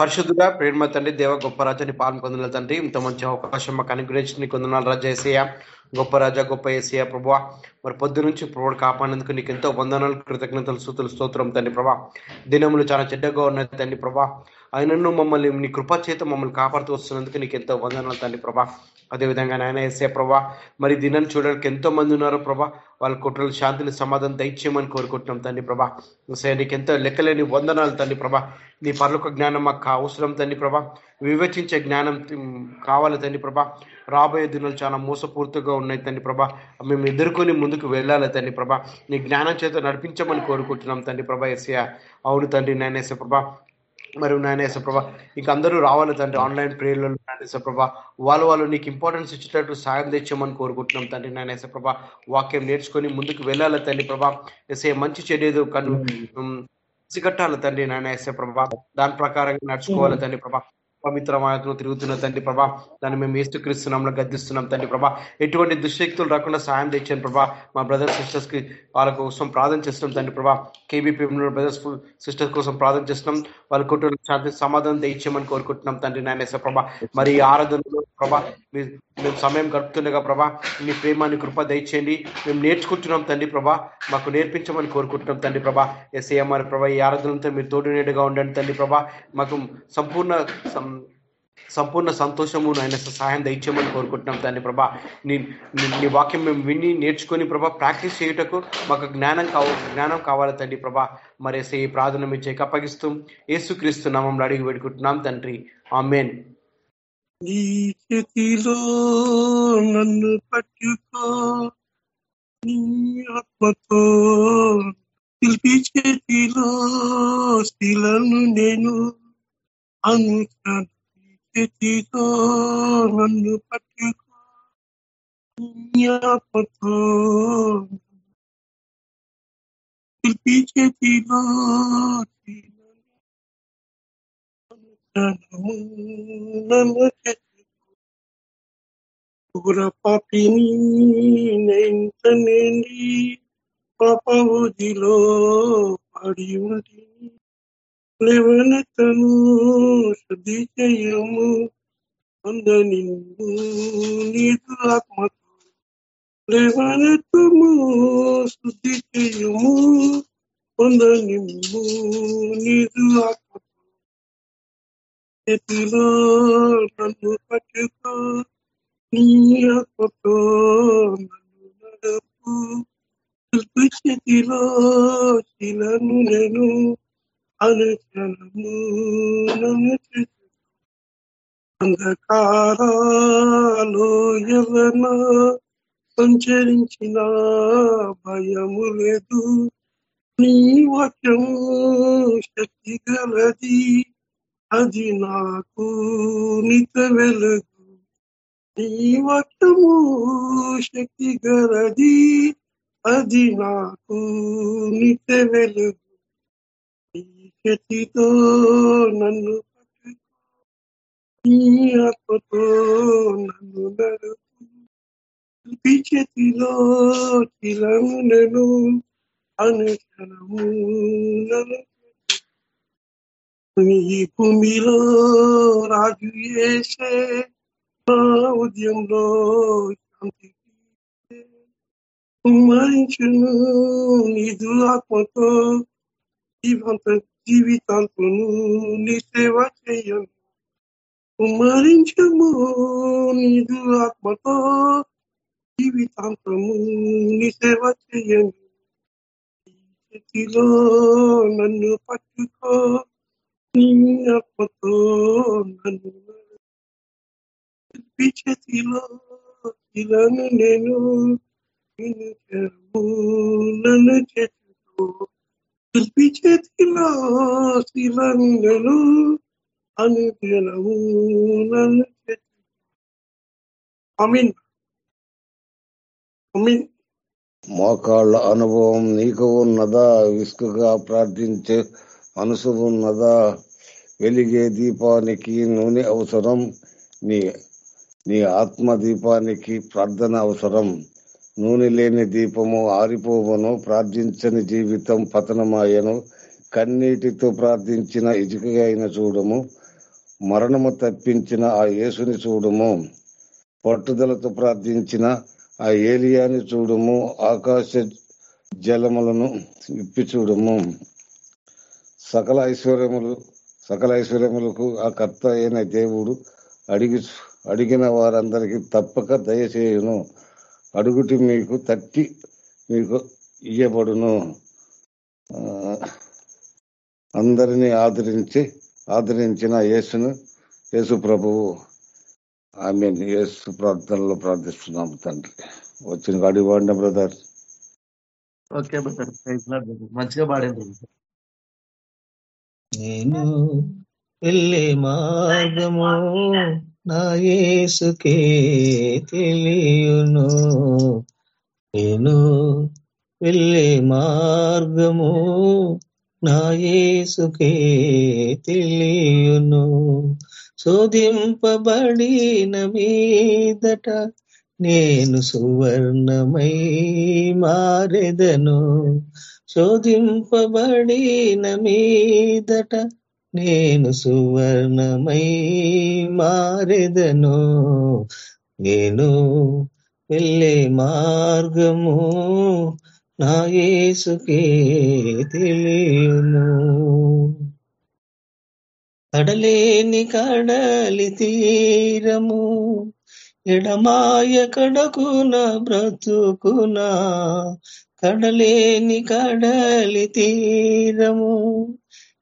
పరిశుద్ధుగా ప్రేమ తండ్రి దేవ గొప్ప రాజాని పాలన పొందిన తండ్రి ఇంత మంచి అవకాశం మాకు అనుగ్రహించి నీకు వందనాలు రాజా ఏసయ్య. గొప్ప రాజా గొప్ప ఏసయ్య ప్రభా మరి పొద్దు నుంచి ప్రభుడు కాపాడేందుకు నీకు ఎంతో వందనాలు కృతజ్ఞతలు సూతులు స్తోత్రం తండ్రి ప్రభా దినములు చాలా చెడ్డగా ఉన్నాయి తండ్రి ప్రభా అయినను మమ్మల్ని నీ కృపా చేత మమ్మల్ని కాపాడుతూ వస్తున్నందుకు నీకు ఎంతో వందనాలు తండ్రి ప్రభా అదేవిధంగా నాయన ఎస్ఏ ప్రభా మరి దినాలు చూడడానికి ఎంతో మంది ఉన్నారు ప్రభా వాళ్ళ కుట్రలు శాంతిని సమాధానం దయచేయమని కోరుకుంటున్నాం తండ్రి ప్రభా. సరే నీకు ఎంతో లెక్కలేని వందనాలు తండ్రి ప్రభా. నీ పర్లోక జ్ఞానం మాకు అవసరం తండ్రి ప్రభా. వివేచించే జ్ఞానం కావాలి తండ్రి ప్రభా. రాబోయే దినాలు చాలా మోసపూర్తిగా ఉన్నాయి తండ్రి ప్రభా. మేము ఎదుర్కొని ముందుకు వెళ్ళాలి తండ్రి ప్రభా. నీ జ్ఞానం చేత నడిపించమని కోరుకుంటున్నాం తండ్రి ప్రభా ఎస్ఏ అవును తండ్రి నేనేసే ప్రభా. మరి నాయనేస ప్రభా ఇంక అందరూ రావాలి తండ్రి ఆన్లైన్ ప్రేయర్లలో నాయనేస ప్రభా వాళ్ళు వాళ్ళు నీకు ఇంపార్టెన్స్ ఇచ్చేటట్టు సాయం తెచ్చామని కోరుకుంటున్నాం తండ్రి నాయనేస ప్రభా. వాక్యం నేర్చుకొని ముందుకు వెళ్ళాలి తండ్రి ప్రభా? ఎసే మంచి చెడేదు కను సిగట్టాలి తండ్రి నాయనేస ప్రభా? దాని ప్రకారంగా నడుచుకోవాలి తండ్రి ప్రభా? పవిత్రమాయతో తిరుగుతున్న తండ్రి ప్రభా దాన్ని మేము ఏసుక్రీస్తున్నాంలో గద్దిస్తున్నాం తండ్రి ప్రభా. ఎటువంటి దుశ్శక్తులు రాకుండా సాయం తెచ్చాను ప్రభా. మా బ్రదర్స్ సిస్టర్స్కి వాళ్ళ కోసం ప్రార్థన చేస్తున్నాం తండ్రి ప్రభా. కేబీపీ బ్రదర్స్ సిస్టర్స్ కోసం ప్రార్థన చేస్తున్నాం. వాళ్ళ కుటుంబ శాంతి సమాధానం తెచ్చామని కోరుకుంటున్నాం తండ్రి నాయన ప్రభా. మరి ఆరాధనలో ప్రభా మేము సమయం గడుపుతుండగా ప్రభా మీ ప్రేమాన్ని కృప దయచేయండి. మేము నేర్చుకుంటున్నాం తండ్రి ప్రభా. మాకు నేర్పించమని కోరుకుంటున్నాం తండ్రి ప్రభా. ఎస్ఏఎంఆర్ ప్రభా ఈ ఆరాధనతో మీరు తోడు నీడుగా ఉండండి తండ్రి ప్రభా. మాకు సంపూర్ణ సంపూర్ణ సంతోషము ఆయన సహాయం దయచేయమని కోరుకుంటున్నాం తండ్రి ప్రభా. నీ నీ వాక్యం మేము విని నేర్చుకొని ప్రభా ప్రాక్టీస్ చేయుటకు మాకు జ్ఞానం కావ జ్ఞానం కావాలి తండ్రి ప్రభా. మరేసే ఈ ప్రార్థన మీ చేక అప్పగిస్తూ ఏసుక్రీస్తు నామంలో అడిగి పెట్టుకుంటున్నాం తండ్రి. ఆమెన్. నీ చేతిలో నన్ను పట్టుకో నీ ఆత్మతో శిల్పి చేతిలో శిలను నేను అనుసరణ చేతితో నన్ను పట్టుకో నీ శిల్పి చేతిలో నన్ను పాపిని పడి ఉంటిని లేవనెత్తను శుద్ధి చేయము అందని నీదు ఆత్మతో లేవనెత్తము శుద్ధి చేయము పొందని నీదు ఆత్మతో చేతిలో నన్ను పట్టుకో. నీ ఆత్మతో నన్ను నడపు. శిల్పి చేతిలో శిలను నేను అనుచనము నన్ను అంధకారాలో ఎవన సంచరించిన భయము లేదు. నీ వాక్యం శక్తి గలది. అది నాకు నిత వెలుగు. నీ వాక్యము శక్తి గలది. అది నాకు నిత వెలుగు. నీ శక్తితో నన్ను పట్టుకో నీ ఆత్మతో నన్ను నడుపు చేతిలో చిలము నేను అనుక్షణము నన్ను నీ భూమిలో రాజు చేసే నా ఉద్యంలో శాంతి కుమ్మరించును నీదు ఆత్మతో జీవంత జీవితాంతును నీ సేవ చేయను. కుమరించము నీదు ఆత్మతో జీవితాంతము నీ సేవ చేయను. చేతిలో నన్ను పట్టుకో నీ ఆత్మతో నన్ను చేతిలో ఇలాను నేను నన్ను చేతిలో శిల్పి చేతిలో శిలను నేను అనుదినము నన్ను అమీన్. అమీన్ మోకాళ్ళ అనుభవం నీకు ఉన్నదా? విసుగుగా ప్రార్థించే మనసు ఉన్నదా? వెలిగే దీపానికి నూనె అవసరం. నీ నీ ఆత్మ దీపానికి ప్రార్థన అవసరం. నూనె లేని దీపము ఆరిపోవను ప్రార్థించని జీవితం పతనమాయను. కన్నీటితో ప్రార్థించిన ఇటుకైన చూడము మరణము తప్పించిన ఆ యేసుని చూడము. పట్టుదలతో ప్రార్థించిన ఆ ఏలియాని చూడము ఆకాశ జలములను విప్పి చూడము. సకల ఐశ్వర్యములు సకల ఐశ్వర్యములకు ఆ కర్త అయిన దేవుడు అడిగి అడిగిన వారందరికీ తప్పక దయచేయును. అడుగుటి మీకు తట్టి మీకు ఇయ్యబడును. అందరినీ ఆదరించి ఆదరించిన యేసును యేసు ప్రభువు. ఆమె యేసు ప్రార్థనలో ప్రార్థిస్తున్నాము తండ్రి. వచ్చిన అడిగి వాడిన బ్రదర్. Okay brother. మంచిగా బ్రదర్. నేను వెళ్ళే మార్గము నా యేసుకే తెలియును. నేను వెళ్ళే మార్గము నా యేసుకే తెలియును. శోధింపబడిన మీదట నేను సువర్ణమై మారెదను. శోధింపబడిన మీదట నేను సువర్ణమై మారెదను. నేను వెళ్ళే మార్గము నా యేసుకే తెలియను. కడలేని కడలి తీరము ఎడమాయ కడకున బ్రతుకునా. కడలేని కడలి తీరము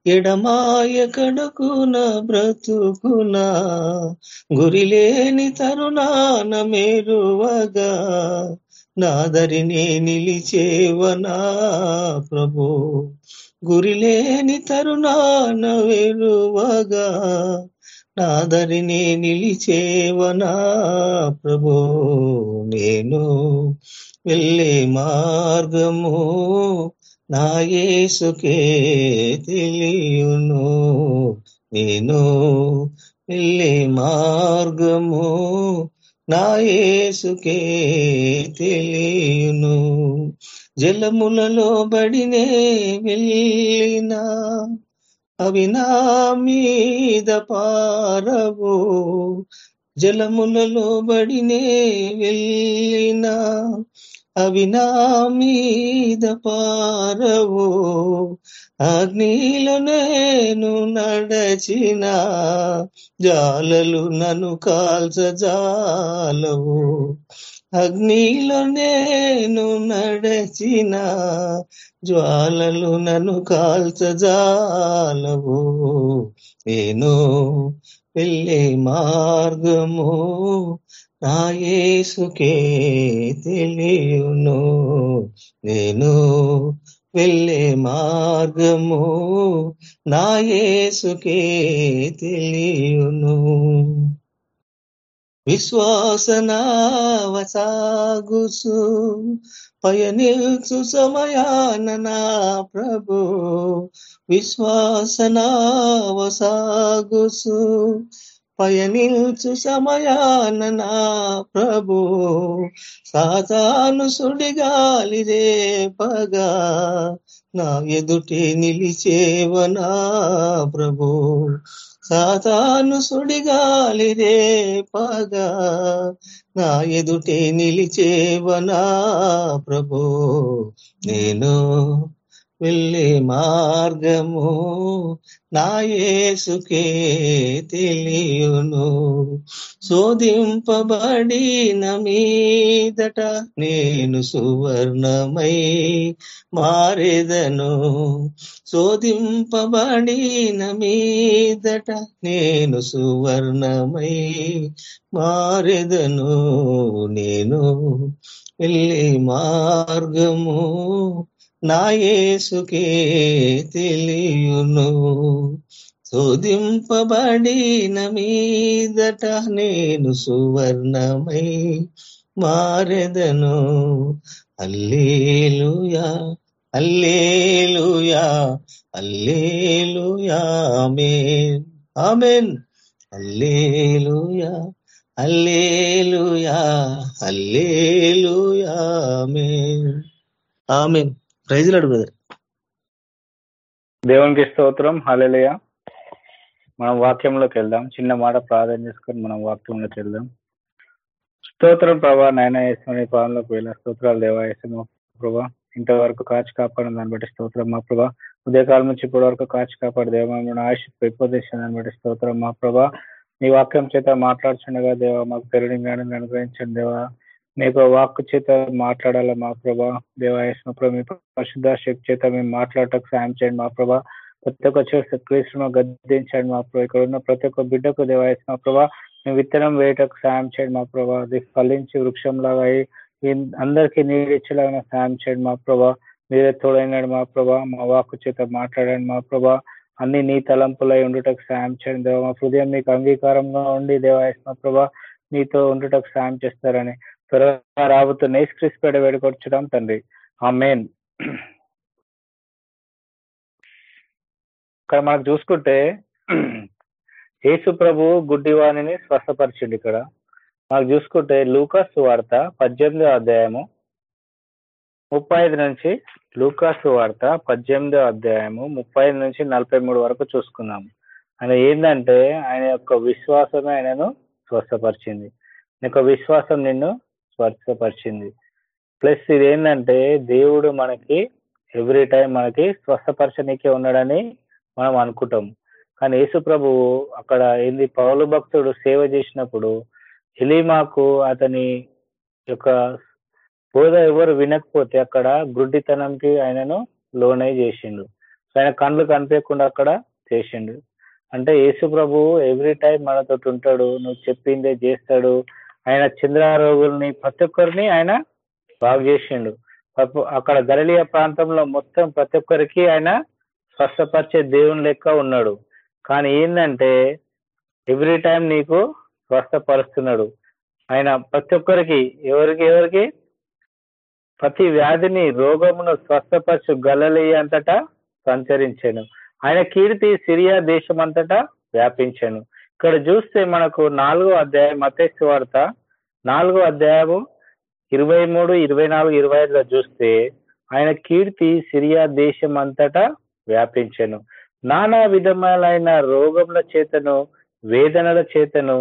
ఎడమాయ కడకున బ్రతుకున గురిలేని తరుణాన మేరువగా నాదరినే నిలిచేవనా ప్రభు. గురిలేని తరుణాన వేరువగా నాదరినే నిలిచేవనా ప్రభు. నేను వెళ్ళే మార్గము నాయేసుకే తెలియును. నేను వెళ్ళే మార్గము నాయేసుకే తెలియును. జలములలో బడినే వెళ్ళినా అవి నా మీద పారవు. జలములలో బడినే వెళ్ళినా అవి నా మీద పారవు. అగ్నిలో నేను నడచిన జాలలు నన్ను కాల్చజాలవు. అగ్నిలో నేను నడచిన జ్వాలలు నన్ను కాల్చజాలవు. నేను వెళ్ళే మార్గము నా తెలియను. నేను వెళ్ళే మార్గము నా తెలియను తెలియును. విశ్వాసనావసాగుసు పయనిల్సు సమయాన నా ప్రభు. విశ్వాసనావసాగుసు పయనిల్చు సమయాన నా ప్రభు. సాతాను సుడిగాలి రేపగా నా ఎదుటి నిలిచేవనా ప్రభు. సాతాను సుడిగాలిరే రేపగా నా ఎదుటే నిలిచేవనా ప్రభు. నేను వెళ్ళే మార్గము నా తెలియను. శోధింపబడిన మీదట నేను సువర్ణమై మారెదను. శోధింపబడిన మీదట నేను సువర్ణమై మారెదను. నేను వెళ్ళే మార్గము నా యేసుకే తెలియును. శోధింపబడిన మీదట నేను సువర్ణమై మారెదను. అల్లేలుయా అల్లేలుయా అల్లేలుయా ఆమెన్ ఆమెన్. అల్లేలుయా అల్లేలుయా అల్లేలుయా amen. Amen. Praise lord brother. దేవునికి స్తోత్రం హల్లెలూయా. మనం వాక్యంలోకి వెళ్దాం. చిన్న మాట ప్రార్థన చేసుకొని మనం వాక్యంలోకి వెళ్దాం. స్తోత్రం ప్రభా నాయన వేసుకుని పాలనలోకి వెళ్ళిన స్తోత్రాలు దేవా ప్రభా. ఇంతవరకు కాచి కాపాడిన దాన్ని బట్టి స్తోత్రం మా ప్రభా. ఉదయకాలం నుంచి ఇప్పటి వరకు కాచి కాపాడు దేవమైన ఆయుష్ పెంపొందించిన దాన్ని బట్టి స్తోత్రం మా ప్రభా. నీ వాక్యం చేత మాట్లాడుచుండగా దేవా మాకు పెరుడి జ్ఞానం అనుగ్రహించండి దేవా. మీకు వాక్కు చేత మాట్లాడాలా మా ప్రభా? దేవాయస్మ వేసిన ప్రభా మీ పరిశుద్ధ శక్తి చేత మేము మాట్లాడటకు సాయం చేయండి మా ప్రభా. ప్రతి ఒక్క చోట క్రీస్తును గద్దించండి మా ప్రభా. ఇక్కడ ఉన్న ప్రతి ఒక్క బిడ్డకు దేవాయస్మ మా ప్రభా మేము విత్తనం వేయటకు సాయం చేయండి మా ప్రభా. అది ఫలించి వృక్షంలాగా అయి అందరికీ నీడిచ్చేలాగా సాయం చేయండి మా ప్రభా. మీరే తోడైనాడు మా ప్రభా. మా వాక్కు చేత మాట్లాడండి మా ప్రభా. అన్ని నీ తలంపులై ఉండుటకు సాయం చేయండి దేవ. మా హృదయం మీకు అంగీకారంగా ఉండి దేవాయస్మ ప్రభా నీతో ఉండుటకు సాయం చేస్తారని. త్వరగా రాబోతున్న క్రిస్ వేడుకొచ్చడం తండ్రి. ఆ మెయిన్ ఇక్కడ మనకు చూసుకుంటే యేసు ప్రభు గుడ్డివాణిని స్వస్థపరిచిండు ఇక్కడ. మనకు చూసుకుంటే లూకాస్ వార్త పద్దెనిమిదో అధ్యాయము ముప్పై ఐదు నుంచి లూకాస్ వార్త పద్దెనిమిదో అధ్యాయము ముప్పై ఐదు నుంచి నలభై మూడు వరకు చూసుకున్నాం. ఆయన ఏంటంటే ఆయన యొక్క విశ్వాసమే ఆయనను స్వస్థపరిచింది. నీ యొక్క విశ్వాసం నిన్ను స్వస్థపరిచింది ప్లస్ ఇది ఏంటంటే దేవుడు మనకి ఎవ్రీ టైం మనకి స్వస్థపరచనికే ఉన్నాడని మనం అనుకుంటాం. కానీ యేసు ప్రభువు అక్కడ ఏంది? పౌలు భక్తుడు సేవ చేసినప్పుడు ఎలీమాకు అతని యొక్క బోధ ఎవరు వినకపోతే అక్కడ గుడ్డితనంకి ఆయనను లోనై చేసిండు. ఆయన కళ్ళు కనిపించకుండా అక్కడ చేసిండు. అంటే యేసు ప్రభువు ఎవ్రీ టైం మనతో ఉంటాడు. నువ్వు చెప్పిందే చేస్తాడు. ఆయన చంద్రారోగుల్ని ప్రతి ఒక్కరిని ఆయన బాగు చేసిండు. అక్కడ గలలియా ప్రాంతంలో మొత్తం ప్రతి ఒక్కరికి ఆయన స్వస్థపరిచే దేవుని లెక్క ఉన్నాడు. కానీ ఏంటంటే ఎవ్రీ టైం నీకు స్వస్థపరుస్తున్నాడు. ఆయన ప్రతి ఒక్కరికి ఎవరికి ఎవరికి? ప్రతి వ్యాధిని రోగమును స్వస్థపరచు గలలియ అంతటా సంచరించాను. ఆయన కీర్తి సిరియా దేశం అంతటా వ్యాపించాను. ఇక్కడ చూస్తే మనకు నాలుగో అధ్యాయం మతేసు వార్త నాలుగో అధ్యాయము ఇరవై మూడు ఇరవై నాలుగు ఇరవై ఐదులో చూస్తే ఆయన కీర్తి సిరియా దేశం అంతటా వ్యాపించెను. నానా విధములైన రోగముల చేతను వేదనల చేతను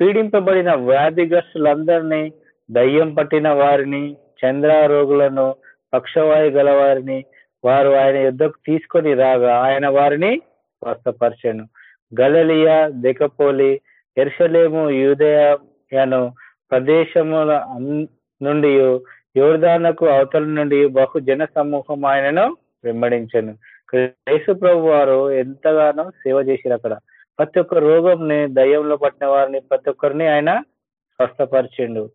పీడింపబడిన వ్యాధిగ్రస్తులందరినీ దయ్యం పట్టిన వారిని చంద్రారోగులను పక్షవాయు గల వారిని వారు ఆయన యుద్ధకు తీసుకొని రాగా ఆయన వారిని స్వస్థపరిచాను. గలలియా దెకపోలి ఎర్షలేము యూదయను ప్రదేశముల నుండి యోర్దానకు అవతల నుండి బహు జన సమూహం ఆయనను వెంబడించను. యేసు ప్రభు వారు ఎంతగానో సేవ చేసిరు అక్కడ. ప్రతి ఒక్క రోగంని దయ్యంలో పట్టిన వారిని ప్రతి ఒక్కరిని ఆయన స్వస్థపరిచిండు.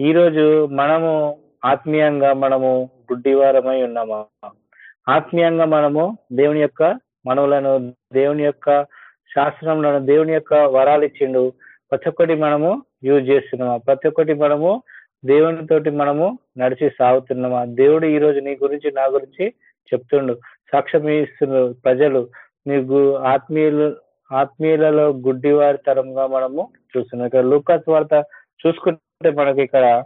ఈ రోజు మనము ఆత్మీయంగా మనము గుడ్డివారమై ఉన్నామా? ఆత్మీయంగా మనము దేవుని యొక్క మనవులను దేవుని యొక్క శాస్త్రంలో దేవుని యొక్క వరాలు ఇచ్చిండు. ప్రతి ఒక్కటి మనము యూజ్ చేస్తున్నామా? ప్రతి ఒక్కటి మనము దేవునితోటి మనము నడిచి సాగుతున్నామా? దేవుడు ఈ రోజు నీ గురించి నా గురించి చెప్తుండు. సాక్ష్యం ఇస్తున్నారు ప్రజలు. నీకు ఆత్మీయులు ఆత్మీయులలో గుడ్డివారి తరంగా మనము చూస్తున్నాం. ఇక్కడ లూకాస్ వార్త చూసుకుంటే మనకి ఇక్కడ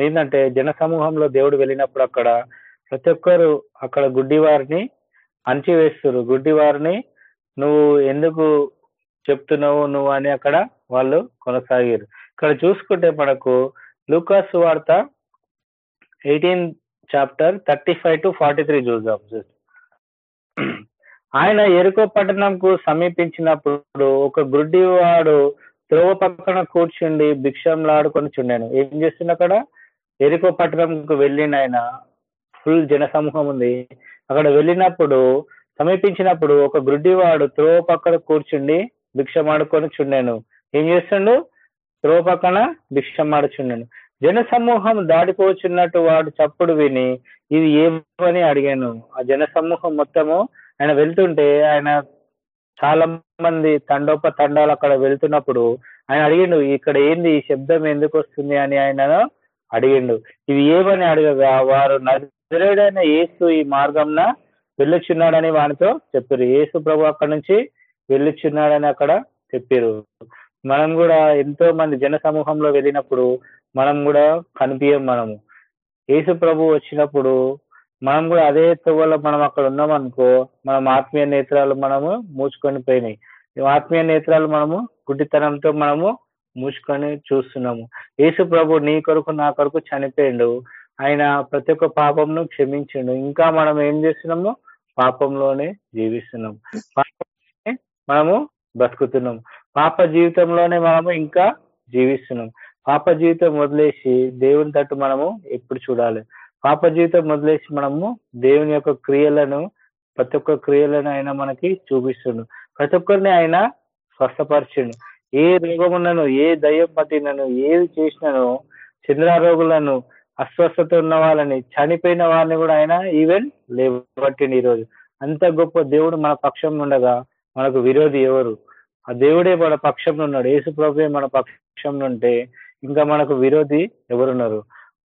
ఏంటంటే జన సమూహంలో దేవుడు వెళ్ళినప్పుడు అక్కడ ప్రతి ఒక్కరు అక్కడ గుడ్డివారిని అణచివేస్తారు గుడ్డివారిని నువ్వు ఎందుకు చెప్తున్నావు నువ్వు అని అక్కడ వాళ్ళు కొనసాగారు. ఇక్కడ చూసుకుంటే మనకు లూకాస్ వార్త eighteen chapter thirty five to forty three చూద్దాం ఆయన ఎరుకో పట్టణంకు సమీపించినప్పుడు ఒక గుడ్డివాడు త్రోవ పక్కన కూర్చుండి భిక్షంలాడుకొని చుండాను. ఏం చేస్తున్నా అక్కడ? ఎరుకో పట్టణంకు వెళ్ళిన ఆయన ఫుల్ జనసమూహం ఉంది. అక్కడ వెళ్ళినప్పుడు సమీపించినప్పుడు ఒక గుడ్డివాడు త్రోవ పక్కన కూర్చుండి భిక్షమాడుకొని చుండాను. ఏం చేస్తుండు? త్రోవ పక్కన భిక్షమాడుచుండాను. జన సమూహం దాడిపోచున్నట్టు వాడు చప్పుడు విని ఇది ఏమని అడిగాను? ఆ జన సమూహం మొత్తము ఆయన వెళ్తుంటే ఆయన చాలా మంది తండోప తండాలు అక్కడ వెళ్తున్నప్పుడు ఆయన అడిగిండు ఇక్కడ ఏంది? ఈ శబ్దం ఎందుకు వస్తుంది? అని ఆయన అడిగిండు. ఇది ఏమని అడగగా? వారు నజరేడైన యేసు ఈ మార్గంన వెళ్ళొచ్చున్నాడని వానితో చెప్పారు. యేసు ప్రభు అక్కడ నుంచి వెళ్ళొచ్చున్నాడని అక్కడ చెప్పారు. మనం కూడా ఎంతో మంది జన సమూహంలో వెళ్ళినప్పుడు మనం కూడా కనిపించం మనము. యేసు ప్రభు వచ్చినప్పుడు మనం కూడా అదే తొవ్వలో మనం అక్కడ ఉన్నాం అనుకో మనం ఆత్మీయ నేత్రాలు మనము మూసుకొని పోయినాయి. ఆత్మీయ నేత్రాలు మనము గుడ్డితనంతో మనము మూసుకొని చూస్తున్నాము. యేసు ప్రభు నీ కొరకు నా కొరకు చనిపోయిండు. ఆయన ప్రతి ఒక్క పాపంను క్షమించిండు. ఇంకా మనం ఏం చేస్తున్నాము? పాపంలోనే జీవిస్తున్నాం. పాపంలోనే మనము బతుకుతున్నాం. పాప జీవితంలోనే మనము ఇంకా జీవిస్తున్నాం. పాప జీవితం వదిలేసి దేవుని తట్టు మనము ఎప్పుడు చూడాలి? పాప జీవితం వదిలేసి మనము దేవుని యొక్క క్రియలను ప్రతి ఒక్క క్రియలను ఆయన మనకి చూపిస్తుండు. ప్రతి ఒక్కరిని ఆయన స్వస్థపరిచిండు. ఏ రోగములను ఏ దయ్యం పట్టినను ఏది చేసినను చంద్రారోగులను అస్వస్థత ఉన్న వాళ్ళని చనిపోయిన వాళ్ళని కూడా ఆయన ఈవెన్ లేబట్టిండి ఈరోజు. అంత గొప్ప దేవుడు మన పక్షం ఉండగా మనకు విరోధి ఎవరు? ఆ దేవుడే మన పక్షంలో ఉన్నాడు. యేసు ప్రభువే మన పక్షంలో ఉంటే ఇంకా మనకు విరోధి ఎవరున్నారు?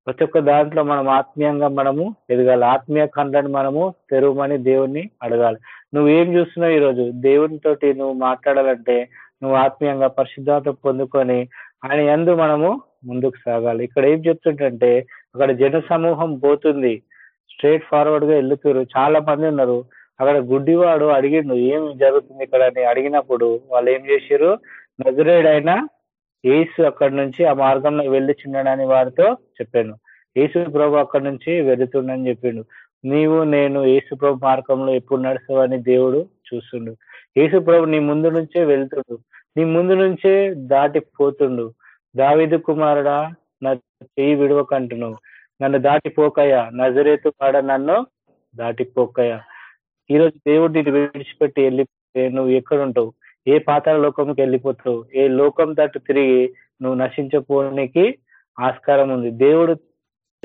ప్రతి ఒక్క దాంట్లో మనం ఆత్మీయంగా మనము ఎదగాలి. ఆత్మీయ ఖండాన్ని మనము తెరవమని దేవుణ్ణి అడగాలి. నువ్వు ఏం చూస్తున్నావు ఈరోజు? దేవునితోటి నువ్వు మాట్లాడాలంటే నువ్వు ఆత్మీయంగా పరిశుద్ధాత పొందుకొని ఆయన ఎందు మనము ముందుకు సాగాలి. ఇక్కడ ఏం చెప్తుంటే అక్కడ జన సమూహం పోతుంది. స్ట్రేట్ ఫార్వర్డ్గా వెళ్తున్నారు చాలా మంది ఉన్నారు. అక్కడ గుడ్డివాడు అడిగిండు ఏం జరుగుతుంది ఇక్కడ? అని అడిగినప్పుడు వాళ్ళు ఏం చేశారు నజరేడ్ అయినా ఏసు అక్కడి నుంచి ఆ మార్గంలో వెళ్ళిచున్నాడని వారితో చెప్పాను. యేసు ప్రభు అక్కడి నుంచి వెళుతుండని చెప్పిండు. నీవు నేను యేసు ప్రభు మార్గంలో ఎప్పుడు నడుస్తావని దేవుడు చూస్తుండు. యేసు ప్రభు నీ ముందు నుంచే వెళ్తుండు. నీ ముందు నుంచే దాటిపోతుండు. దావిదు కుమారుడా నా చెయ్యి విడవకంటున్నావు. నన్ను దాటిపోకయ్యా. నజరేతు కాడ నన్ను దాటిపోకయ్యా. ఈరోజు దేవుడు నీటి విడిచిపెట్టి వెళ్ళిపోతే నువ్వు ఎక్కడుంటావు? ఏ పాతాల లోకంకి వెళ్ళిపోతావు? ఏ లోకం తట్టు తిరిగి నువ్వు నశించపోనికి ఆస్కారం ఉంది. దేవుడు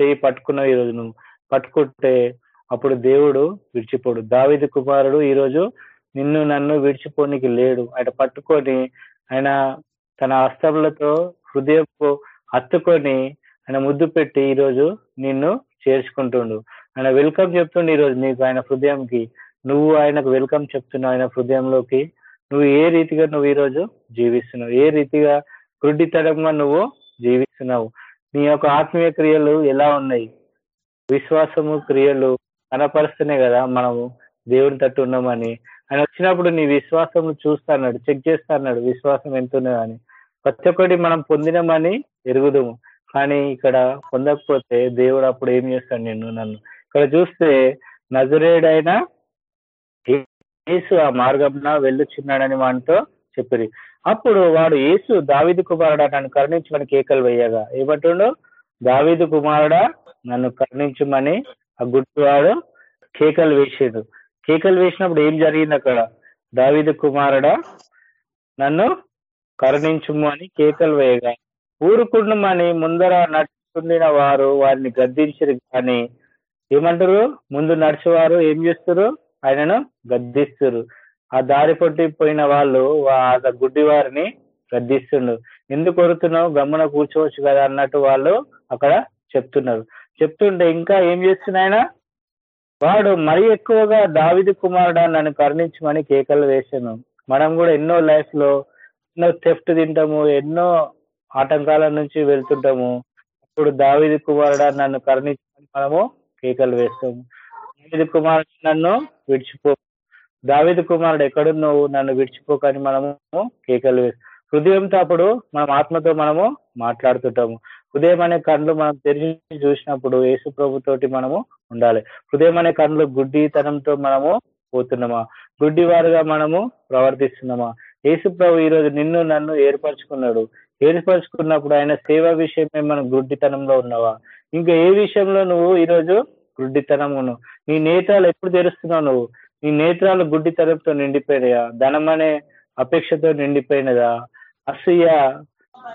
చేయి పట్టుకున్నావు ఈరోజు నువ్వు. పట్టుకుంటే అప్పుడు దేవుడు విడిచిపోడు. దావిది కుమారుడు ఈరోజు నిన్ను నన్ను విడిచిపోనికి లేడు. ఆయన పట్టుకొని ఆయన తన హస్తములతో హృదయపు హత్తుకొని ఆయన ముద్దు పెట్టి ఈరోజు నిన్ను చేర్చుకుంటుండు. ఆయన వెల్కమ్ చెప్తుండు ఈరోజు నీకు ఆయన హృదయంకి. నువ్వు ఆయనకు వెల్కమ్ చెప్తున్నావు ఆయన హృదయంలోకి. నువ్వు ఏ రీతిగా నువ్వు ఈరోజు జీవిస్తున్నావు? ఏ రీతిగా కృడితరంగా నువ్వు జీవిస్తున్నావు? నీ యొక్క ఆత్మీయ క్రియలు ఎలా ఉన్నాయి? విశ్వాసము క్రియలు కనపరుస్తూనే కదా మనము దేవుని తట్టు ఉన్నామని. ఆయన వచ్చినప్పుడు నీ విశ్వాసం చూస్తాడు చెక్ చేస్తాడు విశ్వాసం ఎంత ఉన్నదని ప్రతి ఒక్కటి మనం పొందినమని ఎరుగుదము. కానీ ఇక్కడ పొందకపోతే దేవుడు అప్పుడు ఏం చేస్తాడు నిన్ను నన్ను? ఇక్కడ చూస్తే నజరేడైనా యేసు ఆ మార్గంన వెళ్ళుచున్నాడని వాడితో చెప్పిరి. అప్పుడు వాడు యేసు దావిది కుమారుడా నన్ను కరుణించమని కేకలు వేయగా. ఏమంటుండో? దావిది కుమారుడా నన్ను కరుణించమని ఆ గుడ్డివాడు కేకలు వేసాడు. కేకలు వేసినప్పుడు ఏం జరిగింది అక్కడ? దావిది కుమారుడా నన్ను కరుణించుము అని కేకలు వేయగా. ఊరుకుండమని ముందర నడుచుకుండిన వారు వారిని గద్దించరు కానీ ఏమంటారు ముందు నడిచేవారు ఏం చేస్తారు ఆయనను గద్దిస్తారు ఆ దారి పొట్టి పోయిన వాళ్ళు ఆ గుడ్డి వారిని గద్దిస్తుండు. ఎందుకు కొడుతున్నావు? గమ్మున కూర్చోవచ్చు కదా అన్నట్టు వాళ్ళు అక్కడ చెప్తున్నారు. చెప్తుంటే ఇంకా ఏం చేస్తున్నాయన వాడు మరీ ఎక్కువగా దావిది కుమారుడా నన్ను కరుణించమని కేకలు వేసాను మనం కూడా ఎన్నో లైఫ్లో ఎన్నో థెఫ్ట్ తింటాము ఎన్నో ఆటంకాల నుంచి వెళ్తుంటాము. అప్పుడు దావిది కుమారుడా నన్ను కరుణించమని మనము కేకలు వేస్తాము దావిది కుమారుడు నన్ను విడిచిపో దావిది కుమారుడు ఎక్కడున్నావు? నన్ను విడిచిపోకని మనము కేకలు వేస్తాం. హృదయంతో అప్పుడు మనం ఆత్మతో మనము మాట్లాడుతుంటాము. హృదయం అనే కళ్ళు మనం తెరిచి చూసినప్పుడు యేసు ప్రభుతోటి మనము ఉండాలి. హృదయం అనే కళ్ళు గుడ్డితనంతో మనము పోతున్నామా? గుడ్డి వారుగా మనము ప్రవర్తిస్తున్నామా? యేసు ప్రభు ఈరోజు నిన్ను నన్ను ఏర్పరచుకున్నాడు. ఏర్పరచుకున్నప్పుడు ఆయన సేవ విషయమే మనం గుడ్డితనంలో ఉన్నావా? ఇంకా ఏ విషయంలో నువ్వు ఈరోజు గుడ్డితనం నీ నేత్రాలు ఎప్పుడు తెరుస్తున్నావు నువ్వు? నీ నేత్రాలు గుడ్డితనంతో నిండిపోయినాయా? ధనం అనే అపేక్షతో నిండిపోయినదా? అసూయ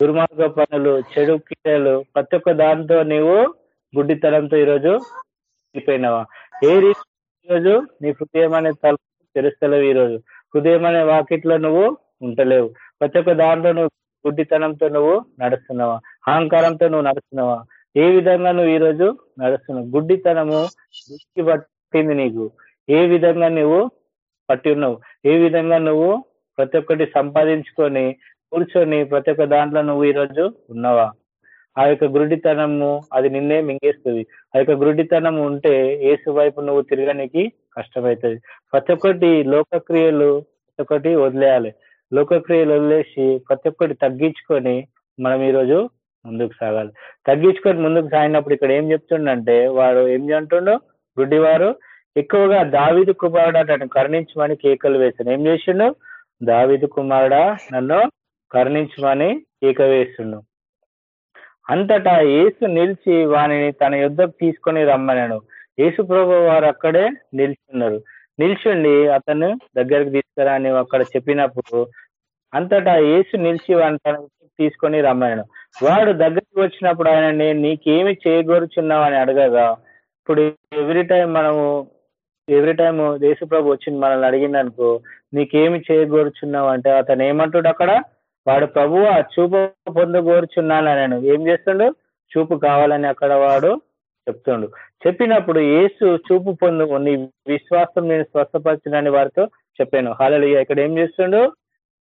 దుర్మార్గ పనులు చెడు క్రియలు ప్రతి ఒక్క దాంతో నీవు గుడ్డితనంతో ఈరోజు నిండిపోయినావా? ఏ రీతి ఈరోజు నీ హృదయం అనే తలుపు తెరుస్తలేవు ఈరోజు. హృదయం అనే వాకిట్లో నువ్వు ఉంటలేవు. ప్రతి ఒక్క దాంట్లో నువ్వు గుడ్డితనంతో నువ్వు నడుస్తున్నావా? అహంకారంతో నువ్వు నడుస్తున్నావా? ఏ విధంగా నువ్వు ఈరోజు నడుస్తున్నావు? గుడ్డితనము దృష్టి పట్టింది నీకు. ఏ విధంగా నువ్వు పట్టి ఉన్నావు? ఏ విధంగా నువ్వు ప్రతి ఒక్కటి సంపాదించుకొని కూర్చొని ప్రతి ఒక్క దాంట్లో నువ్వు ఈరోజు ఉన్నావా? ఆ యొక్క గురుడితనము అది నిన్నే మింగేస్తుంది. ఆ యొక్క గురుడితనం ఉంటే ఏసు వైపు నువ్వు తిరగడానికి కష్టమవుతుంది. ప్రతి ఒక్కటి లోకక్రియలు ప్రతి ఒక్కటి వదిలేయాలి. లోకక్రియలు వదిలేసి ప్రతి ఒక్కటి తగ్గించుకొని మనం ఈరోజు ముందుకు సాగాలి. తగ్గించుకొని ముందుకు సాగినప్పుడు ఇక్కడ ఏం చెప్తుండంటే వాడు ఏం అంటుండో గుడ్డివారు ఎక్కువగా దావిదు కుమారుడు అతను కరుణించమని కేకలు వేస్తాను ఏం చేసిండు? దావిదు కుమారుడా నన్ను కరుణించమని కేక వేస్తుండు అంతటా యేసు నిలిచి వానిని తన యుద్ధకు తీసుకొని రమ్మన్నాడు యేసు ప్రభు వారు అక్కడే నిలిచిన్నారు. నిల్చుండి అతను దగ్గరికి తీసుకురా అని అక్కడ చెప్పినప్పుడు అంతటా ఏసు నిలిచి వాడిని తీసుకొని రమ్మాను వాడు దగ్గరికి వచ్చినప్పుడు ఆయన నేను నీకేమి చేయగోరుచున్నావు? అని అడగగా ఇప్పుడు ఎవ్రీ టైం మనము ఎవ్రీ టైం దేశప్రభు ప్రభు వచ్చింది మనల్ని అడిగిందనుకో నీకేమి చేయగోరుచున్నావు? అంటే అతను ఏమంటాడు అక్కడ వాడు ప్రభు ఆ చూపు పొందగోరుచున్నాను నేను ఏం చేస్తుండు? చూపు కావాలని అక్కడ వాడు చెప్తుండు. చెప్పినప్పుడు ఏసు చూపు పొందు నీ విశ్వాసం నేను స్వస్థపరచునని వారితో చెప్పాను. హాలలు ఇక్కడ ఏం చేస్తుండు?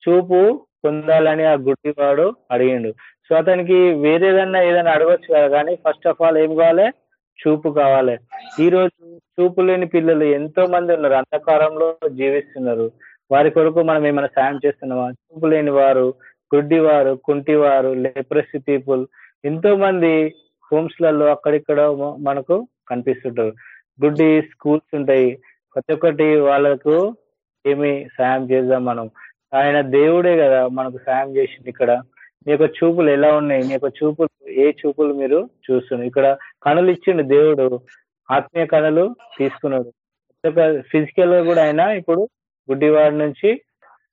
చూపు పొందాలని ఆ గుడ్డివాడు అడిగిండు. సో అతనికి వేరేదన్నా ఏదైనా అడగొచ్చు కదా కానీ ఫస్ట్ ఆఫ్ ఆల్ ఏం కావాలి? చూపు కావాలి. ఈ రోజు చూపు లేని పిల్లలు ఎంతో మంది ఉన్నారు. అంధకారంలో జీవిస్తున్నారు. వారి కొరకు మనం ఏమైనా సాయం చేస్తున్నామా? చూపు లేని వారు గుడ్డివారు కుంటివారు లెప్రసీ పీపుల్ ఎంతో మంది హోమ్స్లలో అక్కడిక్కడ మనకు కనిపిస్తుంటారు. గుడ్డి స్కూల్స్ ఉంటాయి. ప్రతి ఒక్కటి వాళ్ళకు ఏమి సాయం చేద్దాం మనం. ఆయన దేవుడే కదా మనకు సాయం చేసింది ఇక్కడ. మీ యొక్క చూపులు ఎలా ఉన్నాయి? మీ యొక్క చూపులు ఏ చూపులు మీరు చూస్తున్నారు? ఇక్కడ కనులు ఇచ్చిండు దేవుడు. ఆత్మీయ కనులు తీసుకున్నాడు. ఫిజికల్గా కూడా ఆయన ఇప్పుడు గుడ్డివాడి నుంచి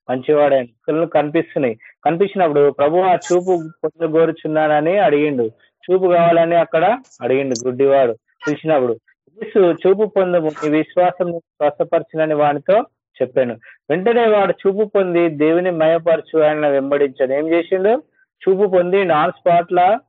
మంచివాడు. ఆయన కళ్ళు కనిపిస్తున్నాయి. కనిపించినప్పుడు ప్రభు ఆ చూపు పొందగోరుచున్నానని అడిగిండు. చూపు కావాలని అక్కడ అడిగిండు గుడ్డివాడు. పిలిచినప్పుడు యేసు చూపు పొందము నీ విశ్వాసం స్వస్థపరచునని వానితో చెప్పాను. వెంటనే వాడు చూపు పొంది దేవుని మయపరచు ఆయన వెంబడించాడు. ఏం చేసిండు? చూపు పొంది నాన్ స్పాట్ లా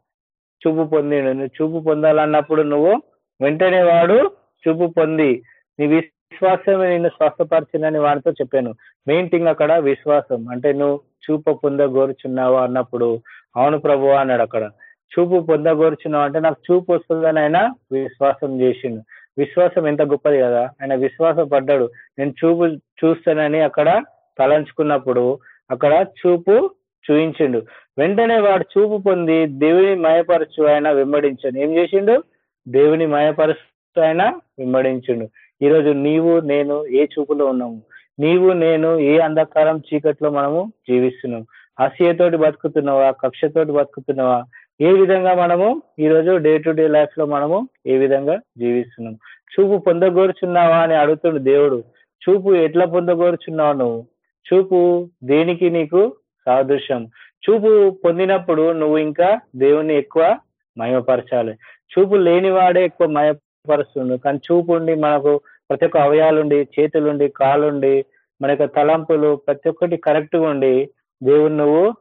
చూపు పొందిండు. నువ్వు చూపు పొందాలన్నప్పుడు నువ్వు వెంటనే వాడు చూపు పొంది నీ విశ్వాసమే నిన్ను స్వస్థపరిచిందని వాడితో చెప్పాను. మెయిన్ థింగ్ అక్కడ విశ్వాసం. అంటే నువ్వు చూప పొందగోరుచున్నావా అన్నప్పుడు? అవును ప్రభు అన్నాడు అక్కడ. చూపు పొందగోరుచున్నావు అంటే నాకు చూపు వస్తుందని ఆయన విశ్వాసం చేసిండు. విశ్వాసం ఎంత గొప్పది కదా? ఆయన విశ్వాసం పడ్డాడు. నేను చూపు చూస్తానని అక్కడ తలంచుకున్నప్పుడు అక్కడ చూపు చూయించిండు. వెంటనే వాడు చూపు పొంది దేవుని మయపరచు ఆయన వెంబడించాడు. ఏం చేసిండు? దేవుని మయపరుస్తూ ఆయన వెంబడించిండు. ఈరోజు నీవు నేను ఏ చూపులో ఉన్నాము? నీవు నేను ఏ అంధకారం చీకట్లో మనము జీవిస్తున్నాం అసూయతోటి బతుకుతున్నావా? కక్షతోటి బతుకుతున్నావా? ఏ విధంగా మనము ఈరోజు డే టు డే లైఫ్లో మనము ఏ విధంగా జీవిస్తున్నాం? చూపు పొందగోరుచున్నావా అని అడుగుతుండు దేవుడు. చూపు ఎట్లా పొందగోరుచున్నావు నువ్వు? చూపు దేనికి నీకు సాదృశ్యం? చూపు పొందినప్పుడు నువ్వు ఇంకా దేవుని ఎక్కువ మయమపరచాలి చూపు లేనివాడే ఎక్కువ మయపరుస్తుండు కానీ చూపు ఉండి మనకు ప్రతి ఒక్క అవయాలుండి చేతులుండి కాళ్ళుండి మన యొక్క తలంపులు ప్రతి ఒక్కటి కరెక్ట్గా ఉండి దేవుని నువ్వు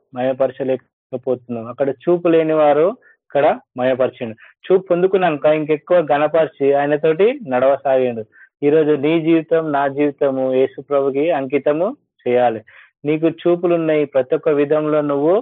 మయపరచలేకపోతున్నావు అక్కడ చూపు లేని వారు ఇక్కడ మయపరిచిండు. చూపు పొందుకున్నాక ఇంకెక్కువ గణపరిచి ఆయనతోటి నడవసాగిండు. ఈరోజు నీ జీవితం నా జీవితము యేసు ప్రభుకి అంకితము చేయాలి. నీకు చూపులు ఉన్నాయి ప్రతి ఒక్క విధంలో నువ్వు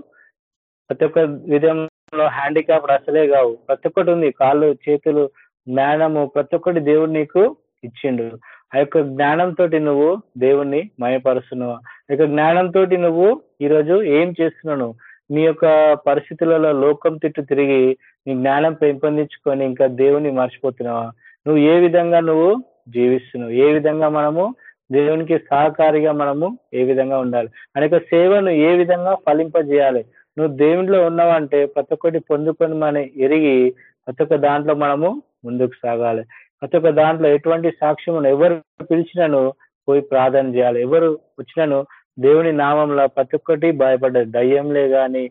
ప్రతి ఒక్క విధంలో హ్యాండిక్యాప్ అసలే కావు. ప్రతి ఒక్కటి ఉంది. కాళ్ళు చేతులు జ్ఞానము ప్రతి ఒక్కటి దేవుడు నీకు ఇచ్చిండు. ఆ యొక్క జ్ఞానంతో నువ్వు దేవుణ్ణి మయపరుస్తున్నావు. ఆ యొక్క జ్ఞానంతో నువ్వు ఈరోజు ఏం చేస్తున్నావు నీ యొక్క పరిస్థితులలో లోకం తిట్టు తిరిగి నీ జ్ఞానం పెంపొందించుకొని ఇంకా దేవుని మర్చిపోతున్నావా? నువ్వు ఏ విధంగా నువ్వు జీవిస్తున్నావు? ఏ విధంగా మనము దేవునికి సహకారిగా మనము ఏ విధంగా ఉండాలి? అనేక సేవను ఏ విధంగా ఫలింపజేయాలి? నువ్వు దేవునిలో ఉన్నావంటే ప్రతి ఒక్కటి పొందుకొని మనం ఎరిగి ప్రతి ఒక్క దాంట్లో మనము ముందుకు సాగాలి. ప్రతి ఒక్క దాంట్లో ఎటువంటి సాక్ష్యం ఎవరు పిలిచినను పోయి ప్రార్థన చేయాలి. ఎవరు వచ్చినను దేవుని నామంలో ప్రతి ఒక్కటి భయపడ్డది దయ్యంలే గాని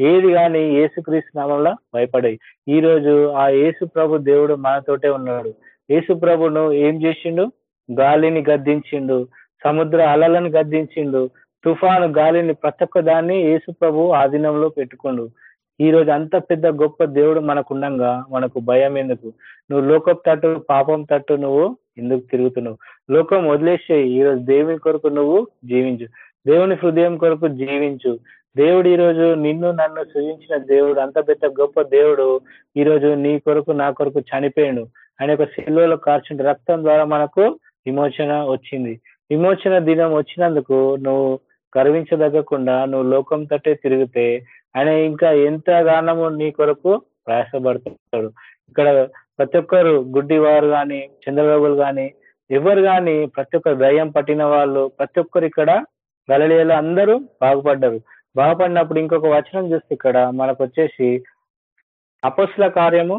ఏది గాని ఏసుక్రీస్తు నామంలో భయపడాయి ఈ రోజు ఆ యేసు ప్రభు దేవుడు మనతోటే ఉన్నాడు. యేసు ప్రభును ఏం చేసిండు? గాలిని గద్దించిండు. సముద్ర అలలను గద్దించిండు. తుఫాను గాలిని ప్రతి ఒక్క దాన్ని యేసు ప్రభు ఆధీనంలో పెట్టుకుండు. ఈ రోజు అంత పెద్ద గొప్ప దేవుడు మనకుండగా మనకు భయం ఎందుకు నువ్వు లోకం తట్టు పాపం తట్టు నువ్వు ఎందుకు తిరుగుతున్నావు? లోకం వదిలేసేయి. ఈ రోజు దేవుని కొరకు నువ్వు జీవించు. దేవుని హృదయం కొరకు జీవించు. దేవుడు ఈ రోజు నిన్ను నన్ను సృజించిన దేవుడు అంత పెద్ద గొప్ప దేవుడు ఈ రోజు నీ కొరకు నా కొరకు చనిపోయాడు. ఆయన యొక్క శిల్వలో కార్చిన రక్తం ద్వారా మనకు విమోచన వచ్చింది. విమోచన దినం వచ్చినందుకు నువ్వు గర్వించదగ్గకుండా నువ్వు లోకం తట్టే తిరిగితే ఆయన ఇంకా ఎంతగానో నీ కొరకు ప్రయాసపడతాడు. ఇక్కడ ప్రతి ఒక్కరు గుడ్డి వారు గాని చంద్రబాబులు గాని ఎవరు గాని ప్రతి ఒక్కరు దయ్యం పట్టిన వాళ్ళు ప్రతి ఒక్కరు ఇక్కడ గలలియలో అందరూ బాగుపడ్డారు. బాగుపడినప్పుడు ఇంకొక వచనం చూస్తే ఇక్కడ మనకు వచ్చేసి అపస్సుల కార్యము.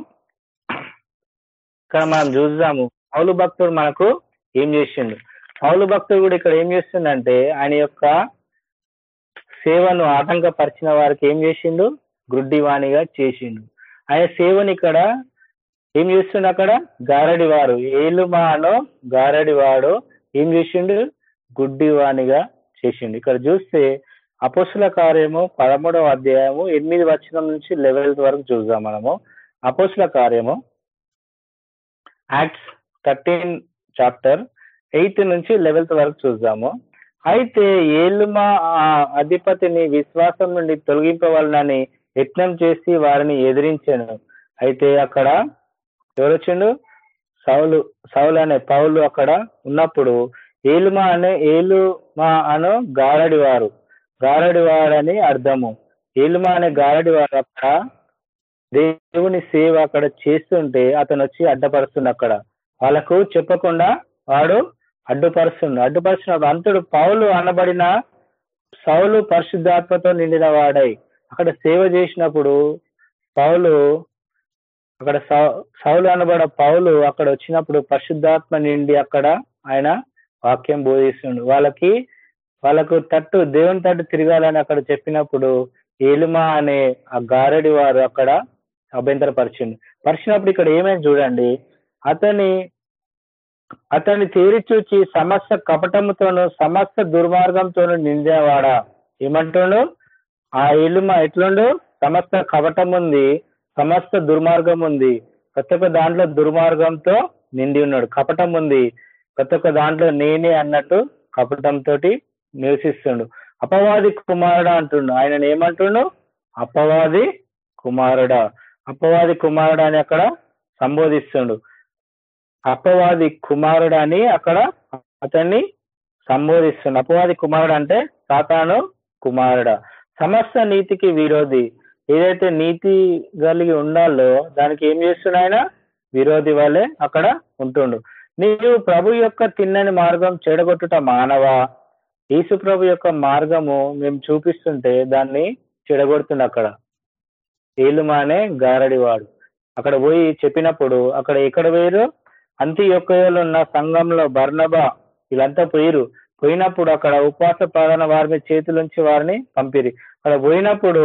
ఇక్కడ మనం చూద్దాము. పౌలు భక్తుడు మనకు ఏం చేసిండు? పౌలు భక్తుడు కూడా ఇక్కడ ఏం చేస్తుండంటే ఆయన యొక్క సేవను ఆటంకపరిచిన వారికి ఏం చేసిండు? గుడ్డివాణిగా చేసిండు. ఆయన సేవని ఇక్కడ ఏం చేస్తుండు అక్కడ? గారడివారు. ఏలుమానో గారడివాడు ఏం చేసిండు? గుడ్డివాణిగా చేసిండు. ఇక్కడ చూస్తే అపోసుల కార్యము పదమూడవ అధ్యాయము ఎనిమిది వచనం నుంచి లెవెల్త్ వరకు చూద్దాం మనము. అపోసుల కార్యము యాక్ట్స్ థర్టీన్ చాప్టర్ ఎయిత్ నుంచి లెవెల్త్ వరకు చూద్దాము. అయితే ఏలుమా ఆ అధిపతిని విశ్వాసం నుండి తొలగింపవలనని యత్నం చేసి వారిని ఎదిరించాను. అయితే అక్కడ ఎవరొచ్చిండు? సౌలు సౌలు అనే పౌలు అక్కడ ఉన్నప్పుడు ఏలుమా అనే ఏలుమా అను గారడివారు. గారడివాడని అర్థము. ఏలుమా అనే గారడివారు అక్కడ దేవుని సేవ అక్కడ చేస్తుంటే అతను వచ్చి అడ్డపరుస్తుంది అక్కడ. వాళ్ళకు చెప్పకుండా వాడు అడ్డుపరుస్తుండు. అడ్డుపరుస్తున్నప్పుడు అంతడు పౌలు అనబడిన సౌలు పరిశుద్ధాత్మతో నిండిన వాడై అక్కడ సేవ చేసినప్పుడు పౌలు అక్కడ సౌలు అనబడ పౌలు అక్కడ వచ్చినప్పుడు పరిశుద్ధాత్మ నిండి అక్కడ ఆయన వాక్యం బోధిస్తుండు. వాళ్ళకి వాళ్ళకు తట్టు దేవుని తట్టు తిరగాలని అక్కడ చెప్పినప్పుడు ఏలుమా అనే ఆ గారడి వారు అక్కడ అభ్యంతరపరిచిండు. పరిచినప్పుడు ఇక్కడ ఏమైనా చూడండి. అతని అతన్ని తేరి చూచి సమస్త కపటముతోను సమస్త దుర్మార్గంతోను నిందేవాడా ఏమంటుండు? ఆ ఏలుమ ఎట్లుండు? సమస్త కపటం ఉంది సమస్త దుర్మార్గం ఉంది. ప్రతి ఒక్క దాంట్లో దుర్మార్గంతో నిండి ఉన్నాడు. కపటం ఉంది. ప్రతి ఒక్క దాంట్లో నేనే అన్నట్టు కపటంతో నివసిస్తుండు. అపవాది కుమారుడు అంటుండు. ఆయన ఏమంటుండు? అపవాది కుమారుడా. అపవాది కుమారుడు అని అక్కడ సంబోధిస్తుండు. అపవాది కుమారుడు అని అక్కడ అతన్ని సంబోధిస్తుండు. అపవాది కుమారుడు అంటే సాతాను కుమారుడ. సమస్త నీతికి విరోధి. ఏదైతే నీతి కలిగి ఉండాలో దానికి ఏం చేస్తుండు ఆయన? విరోధి వాళ్ళే అక్కడ ఉంటుండు. నీవు ప్రభు యొక్క తిన్నని మార్గం చెడగొట్టుట మానవా? యేసు ప్రభు యొక్క మార్గము మేము చూపిస్తుంటే దాన్ని చెడగొడుతుండు అక్కడ. ఏలుమానే గారడివాడు. అక్కడ పోయి చెప్పినప్పుడు అక్కడ ఎక్కడ పోయారు అంతి యొక్కలో ఉన్న సంఘంలో బర్ణబా వీళ్ళంతా పోయిరు పోయినప్పుడు అక్కడ ఉపవాస ప్రార్థన వారి చేతులుంచి వారిని పంపిరి అక్కడ పోయినప్పుడు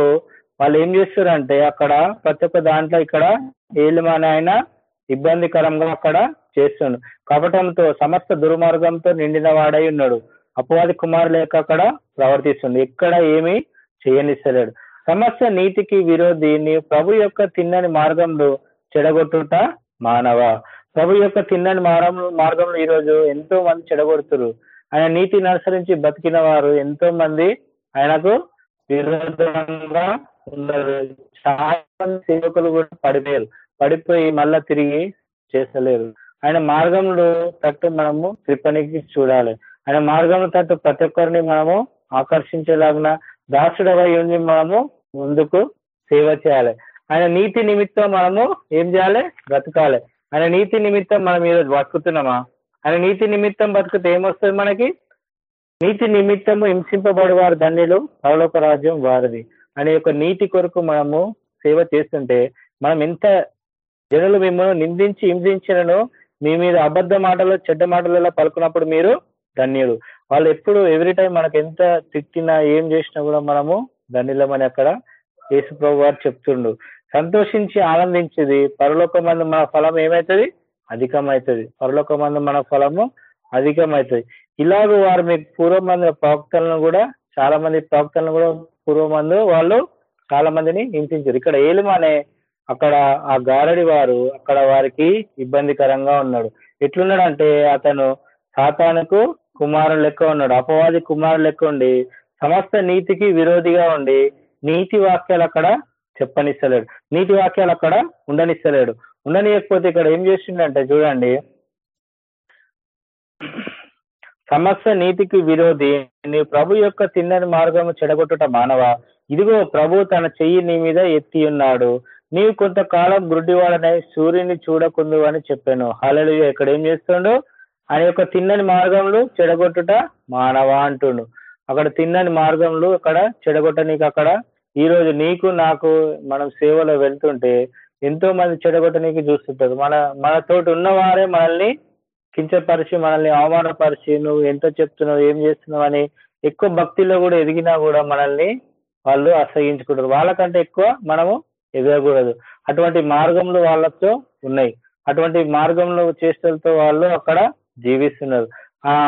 వాళ్ళు ఏం చేస్తారంటే అక్కడ ప్రతి ఒక్క దాంట్లో ఇక్కడ ఏలుమాని ఆయన ఇబ్బందికరంగా అక్కడ చేస్తుండు. కపటంతో సమస్త దుర్మార్గంతో నిండిన వాడై ఉన్నాడు. అపవాది కుమారు లేక అక్కడ ప్రవర్తిస్తుంది ఎక్కడ ఏమి చేయనిస్తలేడు. సమస్త నీతికి విరోధిని ప్రభు యొక్క తిన్నని మార్గంలో చెడగొట్టుట మానవ? ప్రభు యొక్క తిన్నని మార్గంలో ఈరోజు ఎంతో మంది చెడగొడుతురు. ఆయన నీతిని అనుసరించి బతికిన వారు ఎంతో మంది ఆయనకు విరోధంగా ఉన్నారు. చాలా సేవకులు కూడా పడిపోయారు. పడిపోయి మళ్ళా తిరిగి చేస్తలేరు. ఆయన మార్గంలో తట్టు మనము త్రిప్పనికి చూడాలి. ఆయన మార్గంలో తట్టు ప్రతి ఒక్కరిని మనము ఆకర్షించేలాగా దాసుడవై ఉండి మనము ముందుకు సేవ చేయాలి. ఆయన నీతి నిమిత్తం మనము ఏం చేయాలి? బ్రతకాలి. ఆయన నీతి నిమిత్తం మనం ఈరోజు బతుకుతున్నామా? ఆయన నీతి నిమిత్తం బతికితే ఏమొస్తుంది మనకి? నీతి నిమిత్తము హింసింపబడి వారు ధన్యులు పరలోక రాజ్యం వారిది. అనే యొక్క నీతి కొరకు మనము సేవ చేస్తుంటే మనం ఎంత జనులు మిమ్మల్ని నిందించి హింసించినను మీ మీద అబద్ధ మాటలు చెడ్డ మాటలలో పలుకున్నప్పుడు మీరు ధన్యులు. వాళ్ళు ఎప్పుడు ఎవ్రీ టైం మనకు ఎంత తిట్టినా ఏం చేసినా కూడా మనము ధన్యులమని అక్కడ యేసు ప్రభు వారు చెప్తుండు. సంతోషించి ఆనందించేది పరలోక మంది మన ఫలం ఏమవుతుంది అధికమవుతుంది పరలోక మంది మన ఫలము అధికమవుతుంది ఇలాగ వారు మీకు పూర్వం మంది ప్రవక్తలను కూడా చాలా మంది ప్రవక్తలను కూడా పూర్వమందు వాళ్ళు చాలా మందిని హింసించారు. ఇక్కడ ఏలుమనే అక్కడ ఆ గారడి వారు అక్కడ వారికి ఇబ్బందికరంగా ఉన్నాడు. ఎట్లున్నాడు అంటే అతను సాతానుకు కుమారుడు లెక్క ఉన్నాడు. అపవాది కుమారుడు లెక్క ఉండి సమస్త నీతికి విరోధిగా ఉండి నీతి వాక్యాలు అక్కడ చెప్పనిస్తలేడు. నీతి వాక్యాలు అక్కడ ఉండనిస్తలేడు. ఉండనియకపోతే ఇక్కడ ఏం చేసిండంటే చూడండి సమస్య నీతికి విరోధి. నీ ప్రభు యొక్క తిన్నని మార్గము చెడగొట్టుట మానవ? ఇదిగో ప్రభు తన చెయ్యి నీ మీద ఎత్తి ఉన్నాడు నీవు కొంతకాలం గుడ్డివాడనై సూర్యుని చూడకుందు అని చెప్పాను. హలలు ఇక్కడ ఏం చేస్తుండో? ఆయన యొక్క తిన్నని మార్గంలో చెడగొట్టుట మానవ అంటుండు. అక్కడ తిన్నని మార్గంలో అక్కడ చెడగొట్ట నీకు అక్కడ ఈ రోజు నీకు నాకు మనం సేవలో వెళ్తుంటే ఎంతో మంది చెడగొట్ట నీకు చూస్తుంటారు. మన మనతోటి ఉన్నవారే మనల్ని కించపరిచి మనల్ని అవమానపరిచి నువ్వు ఎంత చెప్తున్నావు ఏం చేస్తున్నావు అని ఎక్కువ భక్తిలో కూడా ఎదిగినా కూడా మనల్ని వాళ్ళు అసహించుకుంటారు వాళ్ళకంటే ఎక్కువ మనము ఎదగకూడదు. అటువంటి మార్గంలో వాళ్ళతో ఉన్నాయి. అటువంటి మార్గంలో చేష్టలతో వాళ్ళు అక్కడ జీవిస్తున్నారు.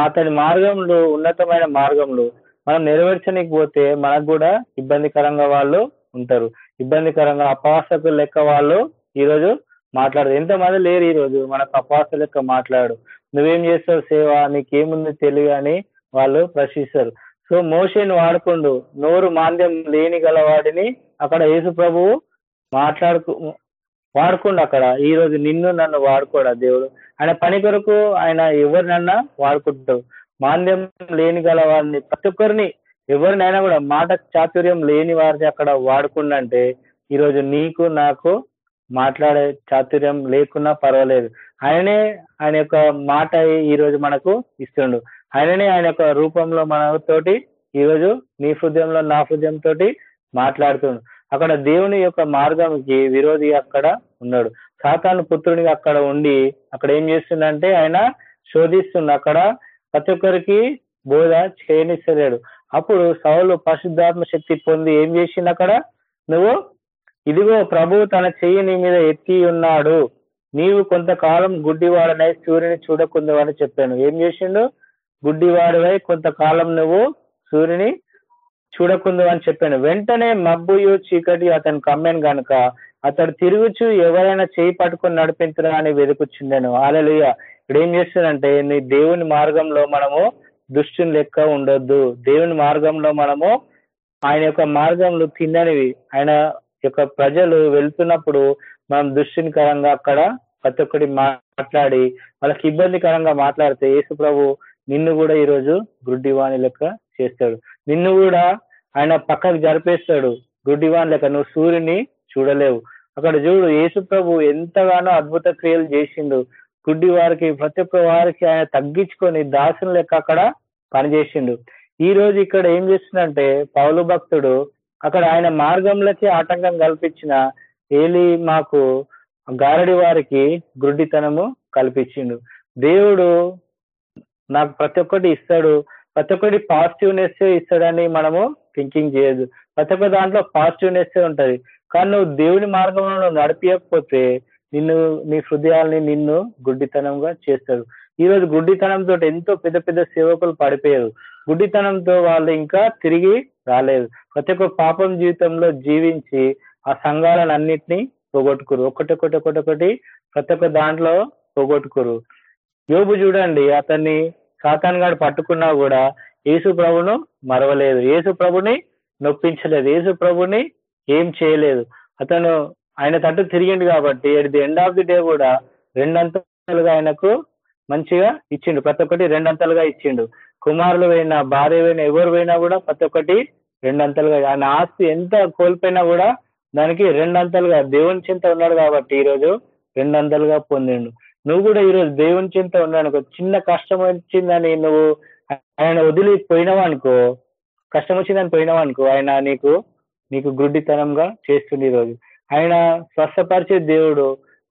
అతని మార్గంలో ఉన్నతమైన మార్గంలో మనం నెరవేర్చనికి పోతే మనకు కూడా ఇబ్బందికరంగా వాళ్ళు ఉంటారు. ఇబ్బందికరంగా అపవాసకులు లెక్క వాళ్ళు ఈరోజు రోజు మాట్లాడదు ఎంతమంది లేరు ఈరోజు? మన మనకు లెక్క మాట్లాడు. నువ్వేం చేస్తావు సేవ? నీకేముంది తెలివి అని వాళ్ళు ప్రశ్నిస్తారు. సో మోషేని వాడుకుండు. నోరు మాంద్యం లేని గలవాడిని అక్కడ యేసు ప్రభువు మాట్లాడుకు వాడుకుండు అక్కడ. ఈ రోజు నిన్ను నన్ను వాడుకోడా దేవుడు. ఆయన పని కొరకు ఆయన ఎవరినన్నా వాడుకుంటాడు. మాంద్యం లేని గల వారిని ప్రతి ఒక్కరిని ఎవరినైనా కూడా మాట చాతుర్యం లేని వారిని అక్కడ వాడుకుండంటే ఈరోజు నీకు నాకు మాట్లాడే చాతుర్యం లేకున్నా పర్వాలేదు. ఆయనే ఆయన యొక్క మాట ఈ రోజు మనకు ఇస్తుండు. ఆయననే ఆయన యొక్క రూపంలో మనతోటి ఈరోజు నీ హృదయంలో నా హృదయం తోటి మాట్లాడుతుండు. అక్కడ దేవుని యొక్క మార్గంకి విరోధి అక్కడ ఉన్నాడు. సాతాను పుత్రునికి అక్కడ ఉండి అక్కడ ఏం చేస్తుండంటే ఆయన శోధిస్తుండు. అక్కడ ప్రతి ఒక్కరికి బోధ చేయనిస్తలేడు. అప్పుడు సౌలు పరిశుద్ధాత్మ శక్తి పొంది ఏం చేసిండు అక్కడ? నువ్వు ఇదిగో ప్రభు తన చెయ్యి నీ మీద ఎత్తి ఉన్నాడు. నీవు కొంతకాలం గుడ్డివాడనై సూర్యుని చూడకుందు అని చెప్పాను. ఏం చేసిండు? గుడ్డివాడివై కొంతకాలం నువ్వు సూర్యుని చూడకుందు అని చెప్పాను. వెంటనే మబ్బుయు చీకటి అతను కమ్మాను గనుక అతడు తిరుగుచు ఎవరైనా చేయి పట్టుకొని నడిపించరా అని వెతుకుచుండాను ఆలలుయ ఇప్పుడు ఏం చేస్తుందంటే నీ దేవుని మార్గంలో మనము దుష్టుని లెక్క ఉండొద్దు. దేవుని మార్గంలో మనము ఆయన యొక్క మార్గంలో తిన్ననివి. ఆయన యొక్క ప్రజలు వెళ్తున్నప్పుడు మనం దుష్టినికరంగా అక్కడ ప్రతి ఒక్కటి మాట్లాడి వాళ్ళకి ఇబ్బందికరంగా మాట్లాడితే యేసు ప్రభు నిన్ను కూడా ఈరోజు గుడ్డివాణి లెక్క చేస్తాడు. నిన్ను కూడా ఆయన పక్కకు జరిపేస్తాడు గుడ్డివాణి లెక్క. నువ్వు సూర్యుని చూడలేవు. అక్కడ చూడు యేసు ప్రభు ఎంతగానో అద్భుత క్రియలు చేసిండు. గుడ్డి వారికి ప్రతి ఒక్క వారికి ఆయన తగ్గించుకొని దాసుని లెక్క అక్కడ పనిచేసిండు. ఈ రోజు ఇక్కడ ఏం చేస్తుందంటే పౌలు భక్తుడు అక్కడ ఆయన మార్గంలోకి ఆటంకం కల్పించిన ఏలి మాకు గారడి వారికి గుడ్డితనము కల్పించిండు. దేవుడు నాకు ప్రతి ఒక్కటి ఇస్తాడు. ప్రతి ఒక్కటి పాజిటివ్నెస్ ఇస్తాడని మనము థింకింగ్ చేయదు ప్రతి ఒక్క దాంట్లో పాజిటివ్నెస్ ఉంటది. కానీ నువ్వు దేవుని మార్గంలో నడిపించకపోతే నిన్ను నీ హృదయాల్ని నిన్ను గుడ్డితనంగా చేస్తాడు ఈ రోజు గుడ్డితనంతో ఎంతో పెద్ద పెద్ద సేవకులు పడిపోయారు. గుడ్డితనంతో వాళ్ళు ఇంకా తిరిగి రాలేదు. ప్రతి ఒక్క పాపం జీవితంలో జీవించి ఆ సంఘాలను అన్నిటినీ పోగొట్టుకురు. ఒకటొకటి ఒకటొకటి ప్రతి ఒక్క దాంట్లో పోగొట్టుకురు. యోబు చూడండి అతన్ని సాతాన్ గాడు పట్టుకున్నా కూడా యేసు ప్రభును మరవలేదు. యేసు ప్రభుని నొప్పించలేదు. యేసు ప్రభుని ఏం చేయలేదు. అతను ఆయన తట్టు తిరిగిండు కాబట్టి at the end of the day కూడా రెండంతలుగా ఆయనకు మంచిగా ఇచ్చిండు. ప్రతి ఒక్కటి రెండంతలుగా ఇచ్చిండు. కుమారులు పోయినా భార్య పోయినా ఎవరు పోయినా కూడా ప్రతి ఒక్కటి రెండంతలుగా. ఆయన ఆస్తి ఎంత కోల్పోయినా కూడా దానికి రెండంతలుగా. దేవుని చింత ఉన్నాడు కాబట్టి ఈరోజు రెండంతలుగా పొందిండు. నువ్వు కూడా ఈరోజు దేవుని చింత ఉన్నాడు చిన్న కష్టం వచ్చిందని నువ్వు ఆయన వదిలి పోయినవనుకో కష్టం వచ్చిందని పోయినావు ఆయన నీకు నీకు గుడ్డితనంగా చేస్తుంది ఈరోజు. ఆయన స్వస్థపరిచే దేవుడు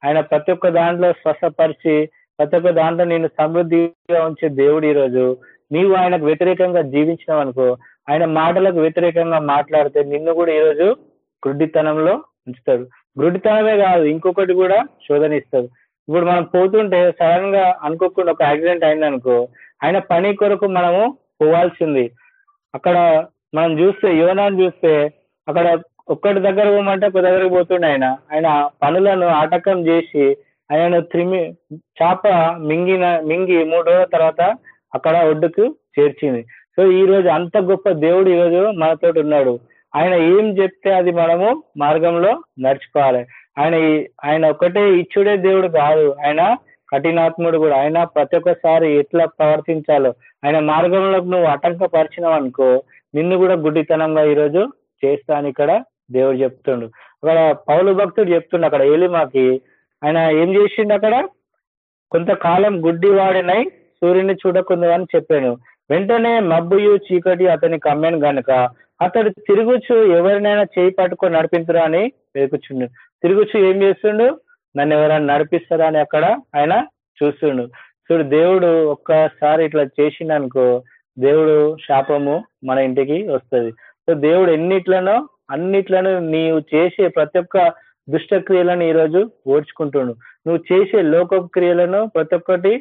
ఆయన ప్రతి ఒక్క దాంట్లో స్వస్థపరిచి ప్రతి ఒక్క దాంట్లో నేను సమృద్ధిగా ఉంచే దేవుడు ఈరోజు. నీవు ఆయనకు వ్యతిరేకంగా జీవించినావు అనుకో ఆయన మాటలకు వ్యతిరేకంగా మాట్లాడితే నిన్ను కూడా ఈరోజు గుడ్డితనంలో ఉంచుతాడు గుడ్డితనమే కాదు ఇంకొకటి కూడా శోధనిస్తాడు ఇప్పుడు మనం పోతుంటే సడన్గా అనుకోకుండా ఒక యాక్సిడెంట్ అయిందనుకో ఆయన పని కొరకు మనము పోవాల్సింది. అక్కడ మనం చూస్తే యువనాన్ని చూస్తే అక్కడ ఒక్కటి దగ్గర పోమంటే ఒక దగ్గరకు పోతుండే ఆయన. ఆయన పనులను ఆటకం చేసి ఆయన త్రిమి చాప మింగిన మింగి మూడు రోజుల తర్వాత అక్కడ ఒడ్డుకు చేర్చింది. సో ఈ రోజు అంత గొప్ప దేవుడు ఈ రోజు మనతోటి ఉన్నాడు. ఆయన ఏం చెప్తే అది మనము మార్గంలో నడుచుకోవాలి. ఆయన ఆయన ఒకటే ఇచ్చుడే దేవుడు కాదు. ఆయన కఠినాత్ముడు కూడా. ఆయన ప్రతి ఒక్కసారి ఎట్లా ప్రవర్తించాలో ఆయన మార్గంలో నువ్వు ఆటంకపరిచినావు అనుకో నిన్ను కూడా గుడ్డితనంగా ఈరోజు చేస్తాను ఇక్కడ దేవుడు చెప్తుండు. అక్కడ పౌలు భక్తుడు చెప్తుండు అక్కడ ఏలిమాకి. ఆయన ఏం చేసిండు అక్కడ? కొంతకాలం గుడ్డివాడినై సూర్యుని చూడకుంది అని చెప్పాను. వెంటనే మబ్బుయు చీకటి అతని కమ్మాను గనుక అతడు తిరుగుచు ఎవరినైనా చేయి పట్టుకొని నడిపించరా అని వెతుకుచుండు. తిరుగుచు ఏం చేస్తుండు? నన్ను ఎవరైనా నడిపిస్తారా అని అక్కడ ఆయన చూస్తుండు. చూడు దేవుడు ఒక్కసారి ఇట్లా చేసిండనుకో దేవుడు శాపము మన ఇంటికి వస్తుంది. సో దేవుడు ఎన్నిట్లనో అన్నిట్లను నీవు చేసే ప్రతి ఒక్క దుష్ట క్రియలను ఈరోజు ఓడ్చుకుంటుండు. నువ్వు చేసే లోక క్రియలను ప్రతి ఒక్కటి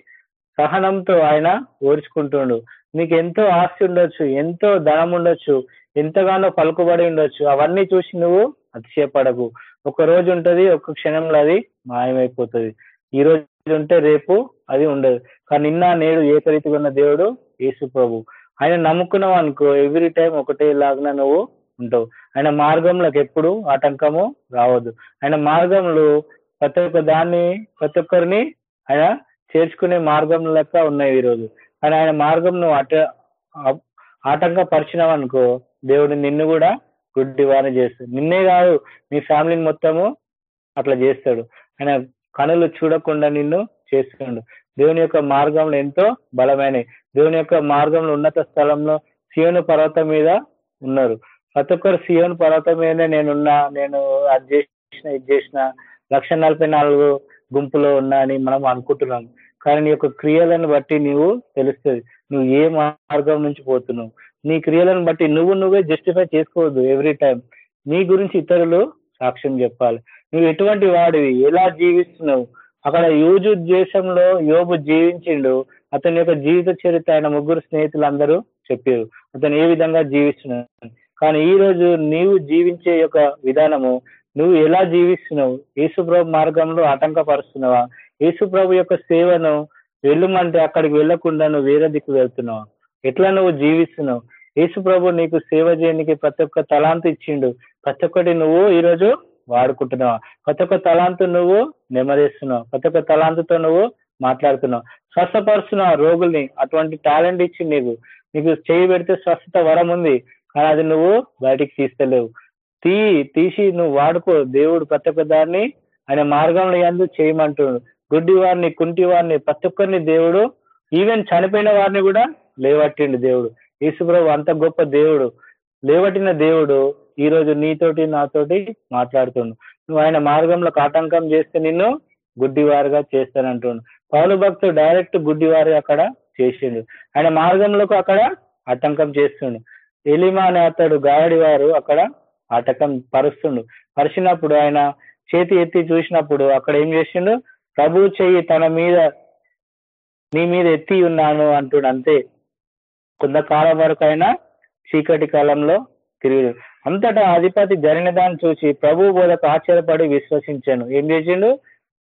సహనంతో ఆయన ఓర్చుకుంటుండు. నీకు ఎంతో ఆస్తి ఉండొచ్చు ఎంతో ధనం ఉండొచ్చు ఎంతగానో పలుకుబడి ఉండొచ్చు అవన్నీ చూసి నువ్వు అతిశయపడకు. ఒక రోజు ఉంటది ఒక క్షణంలో అది మాయమైపోతుంది. ఈ రోజు ఉంటే రేపు అది ఉండదు. కానీ నిన్న నేడు ఏకరీతిగా ఉన్న దేవుడు యేసు ప్రభు. ఆయన నమ్ముకున్నావు అనుకో ఎవ్రీ టైం ఒకటే లాగా నువ్వు ఉంటావు. ఆయన మార్గంలోకి ఎప్పుడు ఆటంకము రావద్దు. ఆయన మార్గంలో ప్రతి ఒక్క దాన్ని ప్రతి ఒక్కరిని ఆయన చేర్చుకునే మార్గం లెక్క ఉన్నాయి ఈరోజు. కానీ ఆయన మార్గం నువ్వు అట ఆటంకపరిచినావు అనుకో దేవుడు నిన్ను కూడా గుడ్డి వారిని చేస్తాడు. నిన్నే కాదు నీ ఫ్యామిలీని మొత్తము అట్లా చేస్తాడు. ఆయన కనులు చూడకుండా నిన్ను చేస్తున్నాడు దేవుని యొక్క మార్గంలో ఎంతో బలమైనవి. దేవుని యొక్క మార్గంలో ఉన్నత స్థలంలో సియోను పర్వతం మీద ఉన్నారు. ప్రతి ఒక్కరు సియోను పర్వతం మీదనే నేనున్నా నేను అది చేసిన ఇది చేసిన లక్ష నలభై నాలుగు గుంపులో ఉన్నా అని మనం అనుకుంటున్నాం కానీ నీ యొక్క క్రియలను బట్టి నీవు తెలుస్తుంది. నువ్వు ఏ మార్గం నుంచి పోతున్నావు? నీ క్రియలను బట్టి నువ్వు నువ్వే జస్టిఫై చేసుకోవద్దు ఎవ్రీ టైం నీ గురించి ఇతరులు సాక్ష్యం చెప్పాలి. నువ్వు ఎటువంటి వాడివి? ఎలా జీవిస్తున్నావు? అక్కడ యూజు దేశంలో యోబు జీవించిండు. అతని యొక్క జీవిత చరిత్ర ఆయన ముగ్గురు స్నేహితులు అందరూ చెప్పారు. అతను ఏ విధంగా జీవిస్తున్నాడు? కానీ ఈ రోజు నీవు జీవించే యొక్క విధానము నువ్వు ఎలా జీవిస్తున్నావు? యేసుప్రభు మార్గంలో ఆటంకపరుస్తున్నావా? యేసుప్రభు యొక్క సేవను వెళ్ళమంటే అక్కడికి వెళ్ళకుండా నువ్వు వేరే దిక్కు వెళ్తున్నావు. ఎట్లా నువ్వు జీవిస్తున్నావు? యేసుప్రభు నీకు సేవ చేయడానికి ప్రతి ఒక్క తలాంత ఇచ్చిండు. ప్రతి ఒక్కటి నువ్వు ఈరోజు వాడుకుంటున్నావు. ప్రతి ఒక్క తలాంతు నువ్వు నెమ్మదిస్తున్నావు ప్రతి ఒక్క తలాంతుతో నువ్వు మాట్లాడుతున్నావు. స్వస్థపరుస్తున్నావు రోగుల్ని అటువంటి టాలెంట్ ఇచ్చి నీకు. నీకు చేయి పెడితే స్వస్థత వరం ఉంది. కానీ అది నువ్వు బయటికి తీస్తలేవు. తీ తీసి నువ్వు వాడుకో. దేవుడు ప్రతి ఒక్క దాన్ని ఆయన మార్గంలో ఎందు చేయమంటున్నాడు. గుడ్డి వారిని కుంటి వారిని ప్రతి ఒక్కరిని దేవుడు ఈవెన్ చనిపోయిన వారిని కూడా లేవట్టిండు దేవుడు. యేసుప్రభు అంత గొప్ప దేవుడు లేవట్టిన దేవుడు ఈ రోజు నీతోటి నాతోటి మాట్లాడుతుండు. నువ్వు ఆయన మార్గంలో ఆటంకం చేస్తే నిన్ను గుడ్డివారుగా చేస్తానంటుండు. పౌలు భక్తుడు డైరెక్ట్ గుడ్డివారు అక్కడ చేసిండు. ఆయన మార్గంలోకి అక్కడ ఆటంకం చేస్తుండు. ఎలిమా అనే అతడు గాయడి వారు అక్కడ ఆటంకం పరుస్తుండు. పరిచినప్పుడు ఆయన చేతి ఎత్తి చూసినప్పుడు అక్కడ ఏం చేసిండు? ప్రభు చెయ్యి తన మీద నీ మీద ఎత్తి ఉన్నాను అంటుడు అంతే. కొంతకాలం వరకు అయినా చీకటి కాలంలో తిరిగి అంతటా అధిపతి జరిగిన దాన్ని చూసి ప్రభు బోధకు ఆశ్చర్యపడి విశ్వసించాను. ఏం చేసిండు?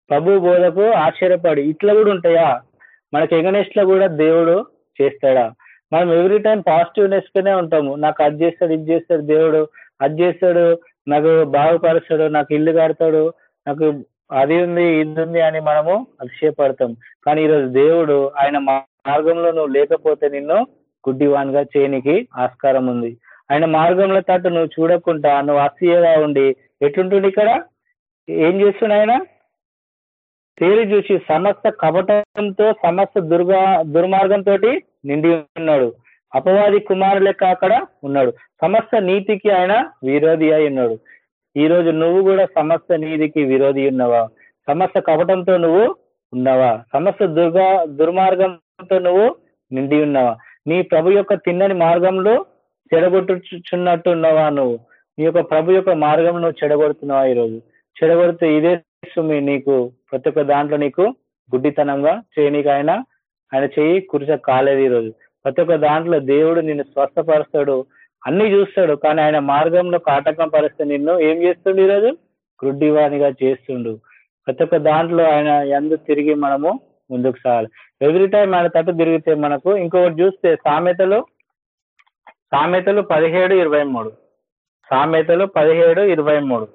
ప్రభు బోధకు ఆశ్చర్యపడి ఇట్లా కూడా ఉంటాయా? మనకి ఎగనెస్ట్లో కూడా దేవుడు చేస్తాడా? మనం ఎవ్రీ టైం పాజిటివ్నెస్ గానే ఉంటాము. నాకు అది చేస్తాడు ఇది చేస్తాడు దేవుడు. అది చేస్తాడు నాకు బాగుపరుస్తాడు నాకు ఇల్లు కడతాడు నాకు అది ఉంది ఇది ఉంది అని మనము అతిశయపడతాం. కానీ ఈరోజు దేవుడు ఆయన మార్గంలో నువ్వు లేకపోతే నిన్ను గుడ్డివాన్గా చేయనికి ఆస్కారం ఉంది. ఆయన మార్గంలో తట్టు నువ్వు చూడకుండా నువ్వు అసూయగా ఉండి ఎట్లుంటుండి ఇక్కడ? ఏం చేస్తున్నా ఆయన? తేలి చూసి సమస్త కపటంతో సమస్త దుర్గా దుర్మార్గంతో నిండి ఉన్నాడు. అపవాది కుమారులెక్క అక్కడ ఉన్నాడు. సమస్త నీతికి ఆయన విరోధి అయి ఉన్నాడు. ఈ రోజు నువ్వు కూడా సమస్త నీతికి విరోధి ఉన్నవా? సమస్త కపటంతో నువ్వు ఉన్నావా? సమస్త దుర్గా దుర్మార్గంతో నువ్వు నిండి ఉన్నావా? నీ ప్రభు యొక్క తిన్నని మార్గంలో చెడగొట్టుచున్నట్టు ఉన్నావా నువ్వు? నీ యొక్క ప్రభు యొక్క మార్గం నువ్వు చెడగొడుతున్నావా ఈరోజు చెడగొడితే ఇదే సుమి నీకు ప్రతి ఒక్క దాంట్లో నీకు గుడ్డితనంగా చేయనీకి ఆయన ఆయన చెయ్యి కురిస కాలేదు ఈరోజు ప్రతి ఒక్క దాంట్లో దేవుడు నిన్ను స్వస్థపరుస్తాడు. అన్ని చూస్తాడు కానీ ఆయన మార్గంలో కాటకం పరిస్తే నిన్ను ఏం చేస్తుండు ఈరోజు? గుడ్డివానిగా చేస్తుండు. ప్రతి ఒక్క దాంట్లో ఆయన ఎందు తిరిగి మనము ముందుకు సాగాలి. ఎవ్రీ టైం ఆయన తట్టు తిరిగితే మనకు ఇంకొకటి చూస్తే సామెతలు సామెతలు పదిహేడు ఇరవై మూడు. సామెతలు పదిహేడు ఇరవై మూడు.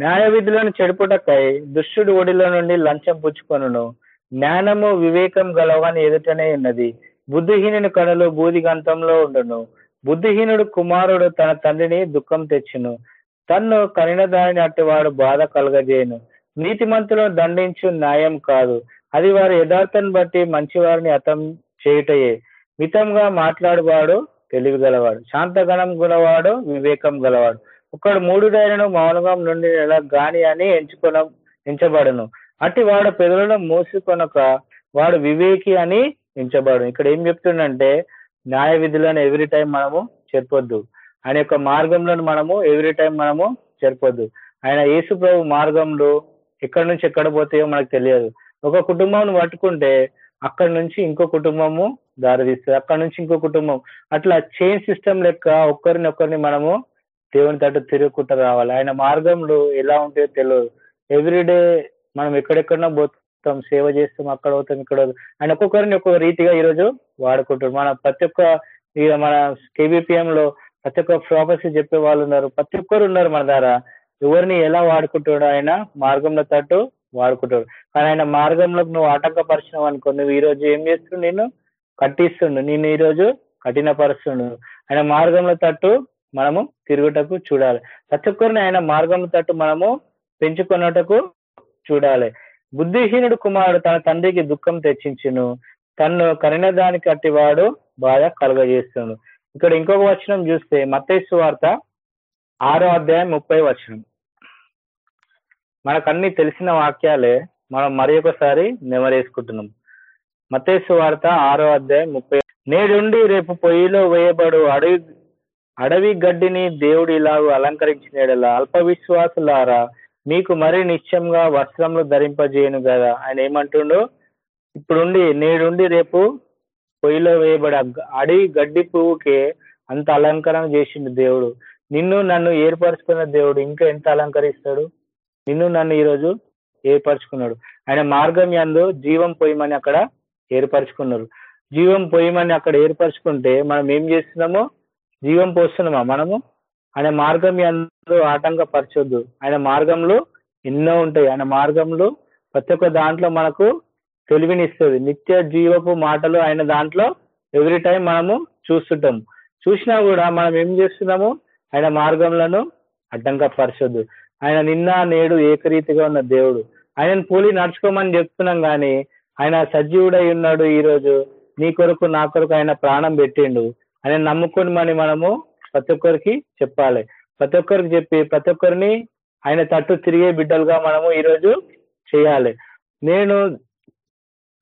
న్యాయ విధులను చెడుపుటకై దుష్టుడు ఒడిలో నుండి లంచం పుచ్చుకొను జ్ఞానము వివేకం గలవని ఎదుటనే ఉన్నది. బుద్ధిహీనుని కనులు బూదిగంతంలో ఉండును. బుద్ధిహీనుడు కుమారుడు తన తండ్రిని దుఃఖం తెచ్చును. తన్ను కనిన దానిని అట్టివాడు బాధ కలగజేయను. నీతిమంతులను దండించు న్యాయం కాదు. అది వారి యథార్థను బట్టి మంచివారిని అతం చేయుటయే. మితంగా మాట్లాడువాడు తెలివి గలవాడు శాంతగణం గలవాడు వివేకం గలవాడు. ఒకడు మూడుడైనను మౌనంగా నుండి ఎలా గాని అని ఎంచుకొన ఎంచబడును. అట్టి వాడు పెదవులను మూసుకొనక వాడు వివేకి అని ఎంచబడు ఇక్కడ ఏం చెప్తుండంటే న్యాయ విధులను ఎవ్రీ టైం మనము చెప్పొద్దు. ఆయన యొక్క మార్గంలో మనము ఎవ్రీ టైం మనము చెప్పొద్దు. ఆయన యేసు ప్రభు మార్గంలో ఎక్కడి నుంచి ఎక్కడ పోతాయో మనకు తెలియదు. ఒక కుటుంబం పట్టుకుంటే అక్కడి నుంచి ఇంకో కుటుంబము దారితీస్తుంది అక్కడి నుంచి ఇంకో కుటుంబం. అట్లా చైన్ సిస్టమ్ లెక్క ఒక్కరిని ఒక్కరిని మనము దేవుని తట్టు తిరుగుకుంటూ రావాలి. ఆయన మార్గంలో ఎలా ఉంటాయో తెలియదు. ఎవ్రీడే మనం ఎక్కడెక్కడో పోతు సేవ చేస్తాం అక్కడ అవుతాం ఇక్కడ పోతాం. ఆయన ఒక్కొక్కరిని ఒక్కొక్క రీతిగా ఈరోజు వాడుకుంటారు మన ప్రతి ఒక్క ఇక మన కేబిపిఎం లో ప్రతి ఒక్క ప్రాపర్సీ చెప్పే వాళ్ళు ఉన్నారు. ప్రతి ఒక్కరు ఉన్నారు మన ద్వారా. ఎవరిని ఎలా వాడుకుంటాడు ఆయన మార్గంలో తట్టు వాడుకుంటాడు కానీ ఆయన మార్గంలో నువ్వు ఆటంకపరిచినావు అనుకో నువ్వు ఈ రోజు ఏం చేస్తుండు నేను కట్టిస్తుండు. నేను ఈ రోజు కఠినపరుస్తుండు. ఆయన మార్గంలో తట్టు మనము తిరుగుటకు చూడాలి. ప్రతి ఒక్కరిని ఆయన మార్గంలో తట్టు మనము పెంచుకున్నటకు చూడాలి. బుద్ధిహీనుడు కుమారుడు తన తండ్రికి దుఃఖం తెచ్చించును. తన్ను కరిన దానికి అట్టివాడు బాధ కలుగజేస్తున్నాడు ఇక్కడ ఇంకొక వచనం చూస్తే మత్తైసు వార్త ఆరో అధ్యాయం ముప్పై వచనం. మనకన్నీ తెలిసిన వాక్యాలే మనం మరి ఒకసారి నెమరేసుకుంటున్నాం. మత్తేసు వార్త ఆరో అధ్యాయం ముప్పై నేడుండి రేపు పొయ్యిలో వేయబడు అడవి అడవి గడ్డిని దేవుడు ఇలాగూ అలంకరించినడలా అల్ప విశ్వాసులారా మీకు మరి నిశ్చయంగా వస్త్రములు ధరింపజేయను కదా ఆయన ఏమంటుండో? ఇప్పుడుండి నేడుండి రేపు పొయ్యిలో వేయబడి అడి గడ్డి పువ్వుకే అంత అలంకరణ చేసిండు దేవుడు. నిన్ను నన్ను ఏర్పరచుకున్న దేవుడు ఇంకా ఎంత అలంకరిస్తాడు? నిన్ను నన్ను ఈరోజు ఏర్పరచుకున్నాడు. ఆయన మార్గం యందు జీవం పొయ్యమని అక్కడ ఏర్పరచుకున్నారు. జీవం పొయ్యమని అక్కడ ఏర్పరచుకుంటే మనం ఏం చేస్తున్నామో? జీవం పోస్తున్నామా మనము? ఆయన మార్గం ఎందు ఆటంకపరచొద్దు. ఆయన మార్గంలో ఎన్నో ఉంటాయి. ఆయన మార్గంలో ప్రతి ఒక్క దాంట్లో మనకు తెలివినిస్తుంది. నిత్య జీవపు మాటలు ఆయన దాంట్లో ఎవ్రీ టైం మనము చూస్తుంటాం. చూసినా కూడా మనం ఏం చేస్తున్నాము? ఆయన మార్గంలను అడ్డంకపరచొద్దు ఆయన నిన్న నేడు ఏకరీతిగా ఉన్న దేవుడు. ఆయనను పోలి నడుచుకోమని చెప్తున్నాం కానీ ఆయన సజీవుడై ఉన్నాడు ఈరోజు. నీ కొరకు నా కొరకు ఆయన ప్రాణం పెట్టిండు. ఆయన నమ్ముకొని మని మనము ప్రతి ఒక్కరికి చెప్పాలి. ప్రతి ఒక్కరికి చెప్పి ప్రతి ఒక్కరిని ఆయన తట్టు తిరిగే బిడ్డలుగా మనము ఈరోజు చేయాలి. నేను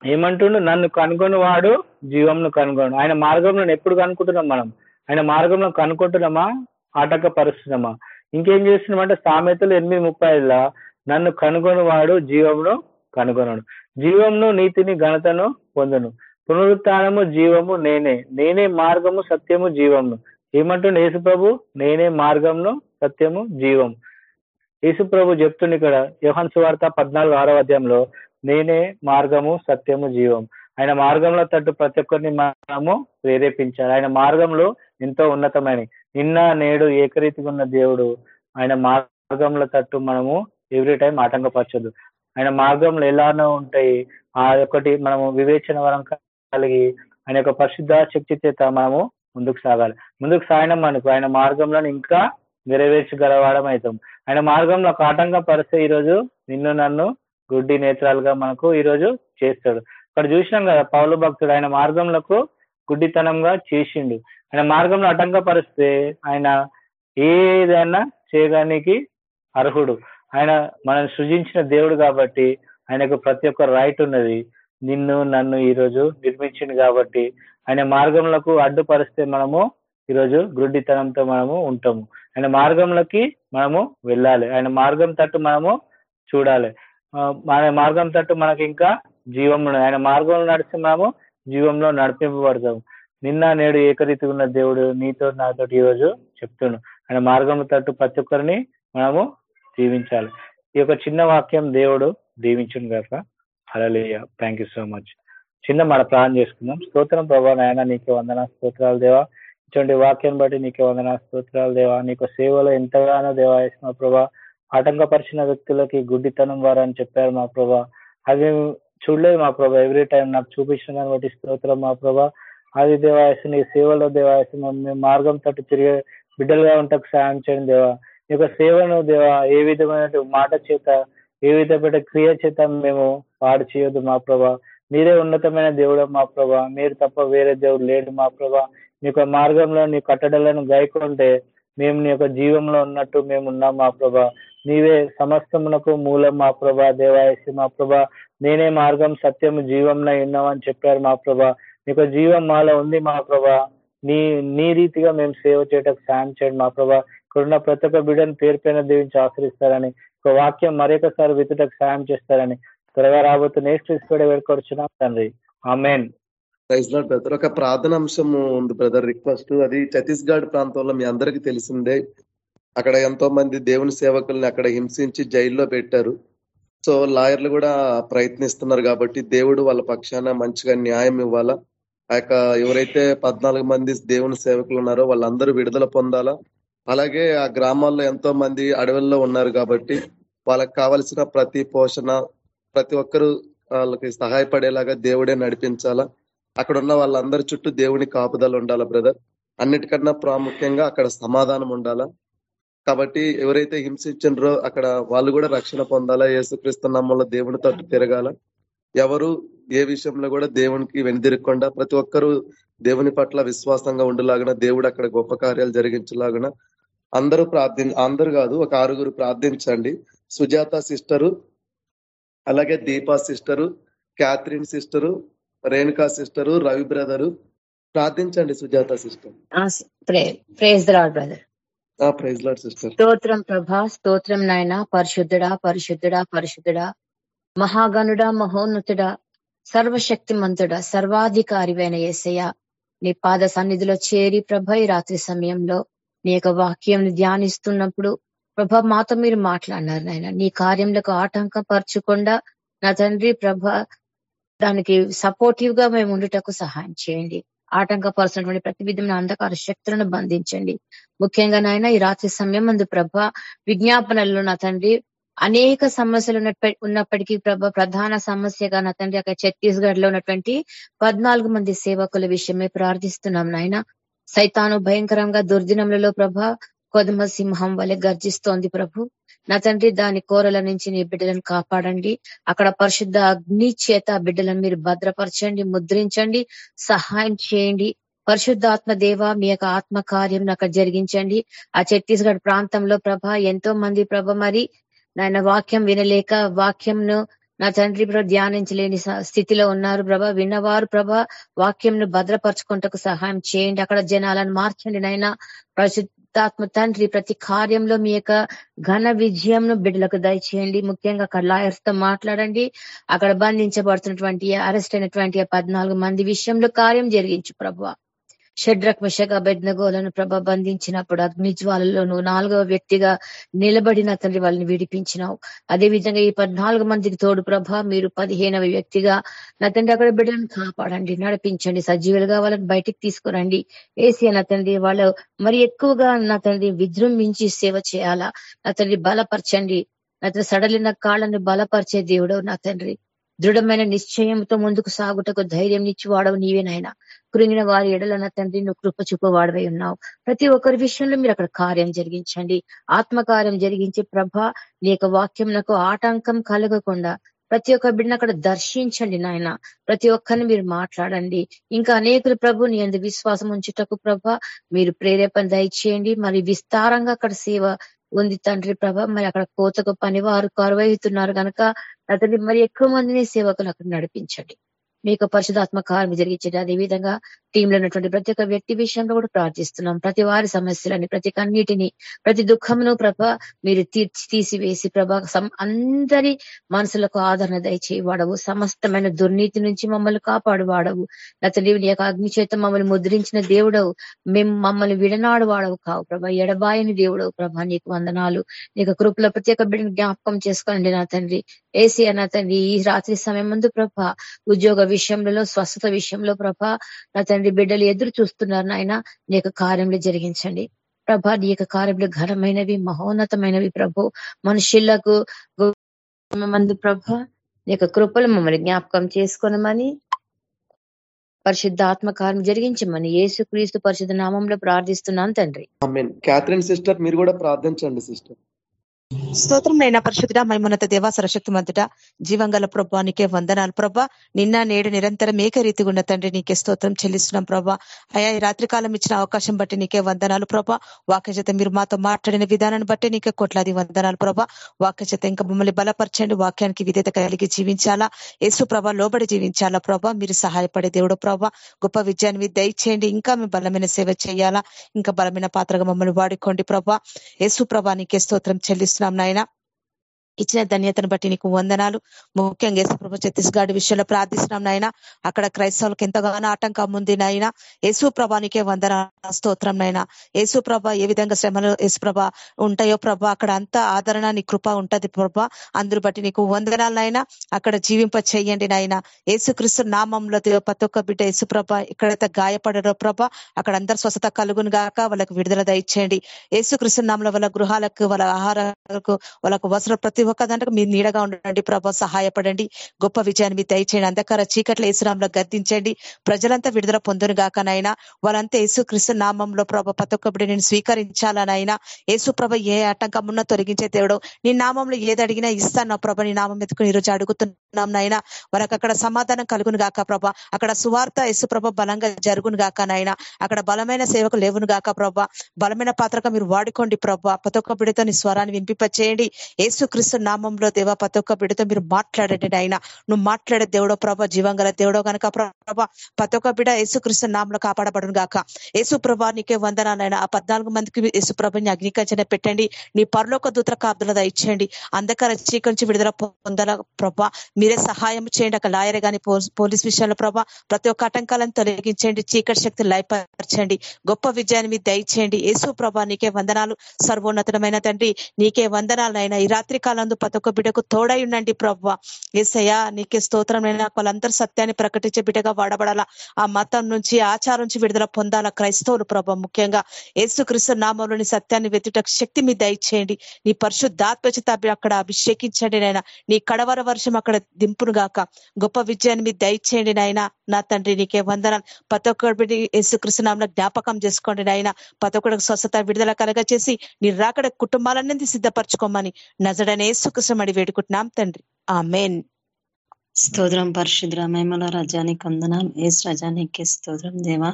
ఏమంటుండు? నన్ను కనుగొని వాడు జీవంను కనుగొను. ఆయన మార్గంలో ఎప్పుడు కనుక్కుంటున్నాం మనం? ఆయన మార్గంలో కనుక్కుంటున్నామా? ఆటంకపరుస్తున్నామా ఇంకేం చేస్తున్నామంటే సామెతలు ఎనిమిది ముప్పైలా నన్ను కనుగొని వాడు జీవమును కనుగొనడు జీవమును నీతిని ఘనతను పొందను. పునరుత్నము జీవము నేనే. నేనే మార్గము సత్యము జీవమును ఏమంటుండే యేసుప్రభు? నేనే మార్గంలో సత్యము జీవం యేసుప్రభు చెప్తుండే ఇక్కడ యోహన్ సువార్త పద్నాలుగు ఆరో అధ్యాయంలో నేనే మార్గము సత్యము జీవం ఆయన మార్గంలో తట్టు ప్రతి ఒక్కరిని మనము ప్రేరేపించాలి. ఆయన మార్గంలో ఎంతో ఉన్నతమైన నిన్న నేడు ఏకరీతిగా ఉన్న దేవుడు ఆయన మార్గంలో తట్టు మనము ఎవ్రీ టైం ఆటంకపరచదు ఆయన మార్గంలో ఎలానో ఉంటాయి. ఆ ఒకటి మనము వివేచన వరం కలిగి ఆయన యొక్క పరిశుద్ధ శక్తి చేత మనము ముందుకు సాగాలి. ముందుకు సాగడం మనకు ఆయన మార్గంలో ఇంకా నెరవేర్చగలవాడం అవుతాం ఆయన మార్గంలో ఒక ఆటంకం పరిస్తే ఈరోజు నిన్ను నన్ను గుడ్డి నేత్రాలుగా మనకు ఈరోజు చేస్తాడు. ఇక్కడ చూసినాం కదా పౌలు భక్తుడు ఆయన మార్గంలో గుడ్డితనంగా చేసిండు. ఆయన మార్గంలో ఆటంకపరిస్తే ఆయన ఏదైనా చేయడానికి అర్హుడు. ఆయన మనం సృజించిన దేవుడు కాబట్టి ఆయనకు ప్రతి ఒక్క రైట్ ఉన్నది. నిన్ను నన్ను ఈరోజు నిర్మించింది కాబట్టి ఆయన మార్గంలోకి అడ్డుపరిస్తే మనము ఈరోజు గ్రుడ్డితనంతో మనము ఉంటాము. ఆయన మార్గంలోకి మనము వెళ్ళాలి. ఆయన మార్గం తట్టు మనము చూడాలి. ఆయన మార్గం తట్టు మనకి ఇంకా జీవంలో ఆయన మార్గంలో నడిచి మనము జీవంలో నడిపింపబడతాము. నిన్న నేడు ఏకరీతి ఉన్న దేవుడు నీతో నాతో ఈరోజు చెప్తుండు. ఆయన మార్గం తట్టు ప్రతి ఒక్కరిని మనము జీవించాలి ఈ యొక్క చిన్న వాక్యం దేవుడు దీవించును కాక హలలియ థ్యాంక్ యూ సో మచ్ చిన్న మన ప్లాన్ చేసుకుందాం. స్తోత్రం ప్రభా నాయన నీకే వందన స్తోత్రాలు దేవా. ఇటువంటి వాక్యం బట్టి నీకే వందన స్తోత్రాలు దేవా. నీకు సేవలో ఎంతగానో దేవా వేసిన ప్రభా. ఆటంకపరిచిన వ్యక్తులకి గుడ్డితనం వారు అని చెప్పారు మా ప్రభా. అవి చూడలేదు మా ప్రభా. ఎవ్రీ టైం నాకు చూపించిన దాన్ని బట్టి స్తోత్రం మా ప్రభా. అది దేవాయసు నీ సేవలో దేవాయసు మేము మార్గం తట్టు తిరిగే బిడ్డలుగా ఉంటకు సాయం చేయండి దేవా. నీ యొక్క సేవను దేవా ఏ విధమైన మాట చేత ఏ విధమైన క్రియ చేత మేము పాడు చేయొద్దు మా ప్రభా. మీరే ఉన్నతమైన దేవుడు మా ప్రభా. మీరు తప్ప వేరే దేవుడు లేడు మా ప్రభా. నీ యొక్క మార్గంలో నీ కట్టడలను గాయకుంటే మేము నీ యొక్క జీవంలో ఉన్నట్టు మేము ఉన్నాం మా ప్రభా. నీవే సమస్తమునకు మూలం మా ప్రభా దేవాయసి మా ప్రభా. నేనే మార్గం సత్యము జీవంలో ఉన్నామని చెప్పారు మా ప్రభా. నీకు జీవం మాలో ఉంది మా ప్రభా. నీ నీ రీతిగా మేము సేవ చేయటకు సాయం చేయండి మా ప్రభా. ఇక్కడున్న ప్రతి ఒక్క బిడ్డను పేరు పైన దీవించి ఆశ్రయిస్తారని ఒక వాక్యం మరొకసారి విత్తటకు సాయం చేస్తారని త్వరగా రాబోతున్న నెక్స్ట్ వేడుకొచ్చున్నాం తండ్రి. ఆమెన్ బ్రదర్ ఒక ప్రార్థన అంశం ఉంది బ్రదర్ రిక్వెస్ట్ అది ఛత్తీస్గఢ్ ప్రాంతంలో మీ అందరికి తెలిసిందే. అక్కడ ఎంతో మంది దేవుని సేవకుల్ని అక్కడ హింసించి జైల్లో పెట్టారు. సో లాయర్లు కూడా ప్రయత్నిస్తున్నారు కాబట్టి దేవుడు వాళ్ళ పక్షాన మంచిగా న్యాయం ఇవ్వాలా? ఆ యొక్క ఎవరైతే పద్నాలుగు మంది దేవుని సేవకులు ఉన్నారో వాళ్ళందరూ విడుదల పొందాలా? అలాగే ఆ గ్రామాల్లో ఎంతో మంది అడవుల్లో ఉన్నారు కాబట్టి వాళ్ళకి కావలసిన ప్రతి పోషణ ప్రతి ఒక్కరు వాళ్ళకి సహాయపడేలాగా దేవుడే నడిపించాలా? అక్కడ ఉన్న వాళ్ళందరి చుట్టూ దేవుని కాపుదలు ఉండాలా బ్రదర్? అన్నిటికన్నా ప్రాముఖ్యంగా అక్కడ సమాధానం ఉండాలా? కాబట్టి ఎవరైతే హింసించారో అక్కడ వాళ్ళు కూడా రక్షణ పొందాలా? యేసుక్రీస్తు నమ్మల్లో దేవుని తట్టు తిరగాల? ఎవరు ఏ విషయంలో కూడా దేవునికి వెనుదిరగకుండా ప్రతి ఒక్కరూ దేవుని పట్ల విశ్వాసంగా ఉండేలాగన దేవుడు అక్కడ గొప్ప కార్యాలు జరిగించలాగన అందరూ ప్రార్థి అందరూ కాదు ఒక ఆరుగురు ప్రార్థించండి. సుజాత సిస్టరు అలాగే Deepa sister Catherine sister Renuka sister Ravi brother. ప్రార్థించండి Sujatha sister. Praise the lord brother. ఆ ప్రైజ్ లాడ్ సిస్టర్. స్తోత్రం ప్రభా స్తోత్రం నాయన పరిశుద్ధుడా పరిశుద్ధుడా పరిశుద్ధుడా మహాగణుడా మహోన్నతుడా సర్వశక్తిమంతుడా సర్వాధికారివైన యేసయ్య నీ పాద సన్నిధిలో చేరి ప్రభ ఈ రాత్రి సమయంలో నీ యొక్క వాక్యం ధ్యానిస్తున్నప్పుడు ప్రభ మాతో మీరు మాట్లాడినారు నాయన. నీ కార్యములకు ఆటంకం పరచకుండా నా తండ్రి ప్రభ దానికి సపోర్టివ్గా మేము ఉండుటకు సహాయం చేయండి. ఆటంకపరుచినటువంటి ప్రతి విధమైన అంధకార శక్తులను బంధించండి. ముఖ్యంగా నాయన ఈ రాత్రి సమయం అందు ప్రభ విజ్ఞాపనల్లో నా తండ్రి అనేక సమస్యలు ఉన్నప్పటికీ ప్రభ ప్రధాన సమస్యగా నా తండ్రి అక్కడ ఛత్తీస్గఢ్లో ఉన్నటువంటి పద్నాలుగు మంది సేవకుల విషయమే ప్రార్థిస్తున్నాం నాయన. సైతాను భయంకరంగా దుర్దినములలో ప్రభ కొదమ సింహం వలె గర్జిస్తోంది ప్రభు. నా తండ్రి దాని కోరల నుంచి నీ బిడ్డలను కాపాడండి. అక్కడ పరిశుద్ధ అగ్ని చేత బిడ్డలను మీరు భద్రపరచండి ముద్రించండి సహాయం చేయండి. పరిశుద్ధాత్మ దేవ మీ యొక్క ఆత్మ కార్యం అక్కడ జరిగించండి. ఆ ఛత్తీస్గఢ్ ప్రాంతంలో ప్రభ ఎంతో మంది ప్రభ మరి నాయన వాక్యం వినలేక వాక్యంను నా తండ్రి ప్రభ ధ్యానించలేని స్థితిలో ఉన్నారు ప్రభ. విన్నవారు ప్రభ వాక్యంను భద్రపరచుకుంటకు సహాయం చేయండి. అక్కడ జనాలను మార్చండి నాయన. పరిశుద్ధాత్మ తండ్రి ప్రతి కార్యంలో మీ యొక్క ఘన విజయంను బిడ్డలకు దయచేయండి. ముఖ్యంగా అక్కడ లాయర్స్తో మాట్లాడండి. అక్కడ బంధించబడుతున్నటువంటి అరెస్ట్ అయినటువంటి పద్నాలుగు మంది విషయంలో కార్యం జరిగించు ప్రభు షడ్రక్ మిషక బెడ్నగోలను ప్రభ బంధించినప్పుడు అగ్ని నాలుగవ వ్యక్తిగా నిలబడిన తండ్రి వాళ్ళని విడిపించినావు. అదే విధంగా ఈ పద్నాలుగు మందికి తోడు ప్రభ మీరు పదిహేనవ వ్యక్తిగా నా తండ్రి అక్కడ బిడ్డలను కాపాడండి నడిపించండి సజీవులుగా వాళ్ళని బయటికి తీసుకురండి. ఏసీ నా తండ్రి వాళ్ళు మరి ఎక్కువగా నా తండ్రి విజృంభించి సేవ చేయాలా? నా తండ్రి బలపరచండి. నా తండ్రి సడలిన కాళ్ళని బలపరిచే దేవుడు నా తండ్రి. దృఢమైన నిశ్చయంతో ముందుకు సాగుటకు ధైర్యం నిచ్చి వాడవు నీవేనాయన కృంగిన వారి ఎడలన్న తండ్రి నువ్వు కృప చూపవాడవై ఉన్నావు. ప్రతి ఒక్కరి విషయంలో మీరు అక్కడ కార్యం జరిగించండి. ఆత్మకార్యం జరిగించి ప్రభ నీ యొక్క వాక్యం నాకు ఆటంకం కలగకుండా ప్రతి ఒక్క బిడ్డను అక్కడ దర్శించండి నాయన. ప్రతి ఒక్కరిని మీరు మాట్లాడండి. ఇంకా అనేకులు ప్రభు నీ అందు విశ్వాసం ఉంచుటకు ప్రభ మీరు ప్రేరేపణ దయచేయండి. మరి విస్తారంగా అక్కడ సేవ ఉంది తండ్రి ప్రభ. మరి అక్కడ కోతకు పని వారు కరువైతున్నారు. కనుక అతని మరి ఎక్కువ మందిని సేవకులు అక్కడ నడిపించండి. మీకు పరిశుధాత్మ కార్యం జరిగించండి అదేవిధంగా టీంలో ఉన్నటువంటి ప్రతి ఒక్క వ్యక్తి విషయంలో కూడా ప్రార్థిస్తున్నాం. ప్రతి వారి సమస్యలని ప్రతి కన్నిటిని ప్రతి దుఃఖమును ప్రభ మీరు తీర్చి తీసివేసి ప్రభ అందరి మనసులకు ఆదరణ దయచేయి వాడవు సమస్తమైన దుర్నీతి నుంచి మమ్మల్ని కాపాడు వాడవు అతని యొక్క అగ్ని చేత మమ్మల్ని ముద్రించిన దేవుడవు. మేము మమ్మల్ని విడనాడు వాడవు కావు ప్రభ. ఎడబాయని దేవుడవు ప్రభ. నీకు వందనాలు. నీకు కృపల ప్రతి ఒక్క బిడ్డను జ్ఞాపకం చేసుకోండి నా తండ్రి. ఏసీ అన్న తండ్రి ఈ రాత్రి సమయం ముందు ప్రభ ఉద్యోగ విషయంలో స్వస్థత విషయంలో ప్రభ నా తండ్రి బిడ్డలు ఎదురు చూస్తున్నారు నాయన నీకు కార్యంలో జరిగించండి. ప్రభా నీ యొక్క కార్యములు ఘనమైనవి మహోన్నతమైనవి ప్రభు. మనుషులకు మందు ప్రభ నీ యొక్క కృపలు మమ్మల్ని జ్ఞాపకం చేసుకోనమని పరిశుద్ధ ఆత్మకారం జరిగించమని యేసుక్రీస్తు పరిశుద్ధ నామంలో ప్రార్థిస్తున్నాను తండ్రి. క్యాథరిన్ సిస్టర్ మీరు కూడా ప్రార్థించండి సిస్టర్ స్తోత్రం నైనా పరిశుద్ధ మైమున్నత దేవా సరశక్తి మంతుడ జీవంగల ప్రభా నీకే వందనాలు ప్రభా. నిన్న నేడు నిరంతరం ఏకరీతిగా ఉన్న తండ్రి నీకే స్తోత్రం చెల్లిస్తున్నాం ప్రభా. అయా ఈ రాత్రికాలం ఇచ్చిన అవకాశం బట్టి నీకే వందనాలు ప్రభా. వాక్య మీరు మాతో మాట్లాడిన విధానాన్ని బట్టి నీకే కోట్లాది వందనాలు ప్రభా. వాక్య ఇంకా మమ్మల్ని బలపరచండి. వాక్యానికి విధేత కలిగి జీవించాలా? యేసు ప్రభా లోబడి జీవించాలా ప్రభా? మీరు సహాయపడే దేవుడు ప్రభా. గొప్ప విజయాన్ని దయచేయండి. ఇంకా మేము బలమైన సేవ చేయాలా? ఇంకా బలమైన పాత్రగా మమ్మల్ని వాడుకోండి ప్రభా. యేసు ప్రభా నీకే స్తోత్రం చెల్లిస్తున్నాం నాయన ఇచ్చిన ధన్యతను బట్టి నీకు వందనాలు. ముఖ్యంగా యేసుప్రభు ఛత్తీస్గఢ్ విషయంలో ప్రార్థిస్తున్నాం నాయన. అక్కడ క్రైస్తవులకు ఎంతగానో ఆటంకం ఉంది నాయన. యేసు ప్రభానికే వందన స్తోత్రం నాయన. యేసు ప్రభ ఏ విధంగా శ్రమలు యేసు ప్రభ ఉంటాయో ప్రభ అక్కడ అంత ఆదరణ నీ కృప ఉంటది ప్రభ. అందరు బట్టి నీకు వందనాలు నాయన. అక్కడ జీవింప చెయ్యండి నాయన. యేసుక్రీస్తు నామంలో ప్రతి ఒక్క బిడ్డ యేసుప్రభ ఎక్కడైతే గాయపడారో ప్రభ అక్కడ అందరు స్వస్థత కలుగును గాక వాళ్ళకి విడుదల దయచేయండి. యేసుక్రీస్తు నామంలో వాళ్ళ గృహాలకు వాళ్ళ ఆహారాలకు వాళ్ళకు వసర ప్రతి ఒక్క దాంట్లో మీరు నీడగా ఉండండి ప్రభా సహాయపడండి గొప్ప విజయాన్ని మీరు దయచేయండి అంధకార చీకట్ల యేసునామంలో గద్దించండి ప్రజలంతా విడుదల పొందును గాకనైనా వాళ్ళంతా యేసు క్రిస్తు నామంలో ప్రభ ప్రతి నేను స్వీకరించాలనైనా యేసు ప్రభ ఏ ఆటంకం ఉన్నా తొలగించే దేవుడు నీ నామంలో ఏది అడిగినా ఇస్తాను ప్రభ నీ నామం ఎత్తుకుని ఈరోజు అడుగుతున్నాం నాయన. వాళ్ళకి అక్కడ సమాధానం కలుగును గాక ప్రభ అక్కడ సువార్త యేసు ప్రభ బలంగా జరుగును గాక నాయన. అక్కడ బలమైన సేవకు లేవును గాక ప్రభ బలమైన పాత్రగా మీరు వాడుకోండి ప్రభ ప్రతి ఒక్క నీ స్వరాన్ని వినిపింపచేయండి యేసు క్రిస్తు నామంలో దేవ ప్రతి ఒక్క బిడ్డతో మీరు మాట్లాడండి ఆయన నువ్వు మాట్లాడే దేవుడో ప్రభ జీవంగల దేవుడో కనుక ప్రభ ప్రతి ఒక్క బిడ్డ యేసు నామంలో కాపాడబడును గాక. యేసు ప్రభా నీకే వందనాలైనా ఆ పద్నాలుగు మందికి యేసుప్రభని అగ్నికంచన పెట్టండి. నీ పరలోక దూత్ర కాపుదల ఇచ్చేయండి అంధకార చీకరించి విడుదల పొందల ప్రభా మీరే సహాయం చేయండి. అక్కడ లాయర్ గాని పోలీస్ విషయంలో ప్రభా ప్రతి ఒక్క ఆటంకాలను తొలగించండి. చీకటి శక్తి లయపరచండి. గొప్ప విజయాన్ని మీరు దయచేయండి. యేసు ప్రభా నీకే వందనాలు. సర్వోన్నతమైన తండ్రి నీకే వందనాలైనా ఈ రాత్రి కాలం కాలంలో ప్రతి ఒక్క బిడ్డకు తోడై ఉండండి ప్రవ్వ. ఏసయ్యా నీకే స్తోత్రమైన వాళ్ళందరూ సత్యాన్ని ప్రకటించే బిడ్డగా వాడబడాలా. ఆ మతం నుంచి ఆచారం నుంచి విడుదల పొందాలా క్రైస్తవులు ప్రభ ముఖ్యంగా ఏసుక్రీస్తు నామంలోని సత్యాన్ని వెతుట శక్తి మీ దయచేయండి నీ పరిశుద్ధాత్మచిత అక్కడ అభిషేకించండి నాయన. నీ కడవర వర్షం అక్కడ దింపును గాక. గొప్ప విజయాన్ని మీద దయచేయండి నాయన. నా తండ్రి నీకే వందనాలు. ప్రతి ఒక్కటి యేసుకృష్ణ నామలో జ్ఞాపకం చేసుకోండి నాయన. ప్రతి ఒక్కరికి స్వస్థత విడుదల కలగ చేసి నీ రాకడ కుటుంబాలన్నీ సిద్ధపరచుకోమని. నజడనే యేసుకృష్ణ అడి వేడుకుంటున్నాం తండ్రి. ఆ మెయిన్ స్తోత్రం పరిశుద్ర మేమల రజానికి వందనాలు. ఏసు రజానికి స్తోత్రం దేవా.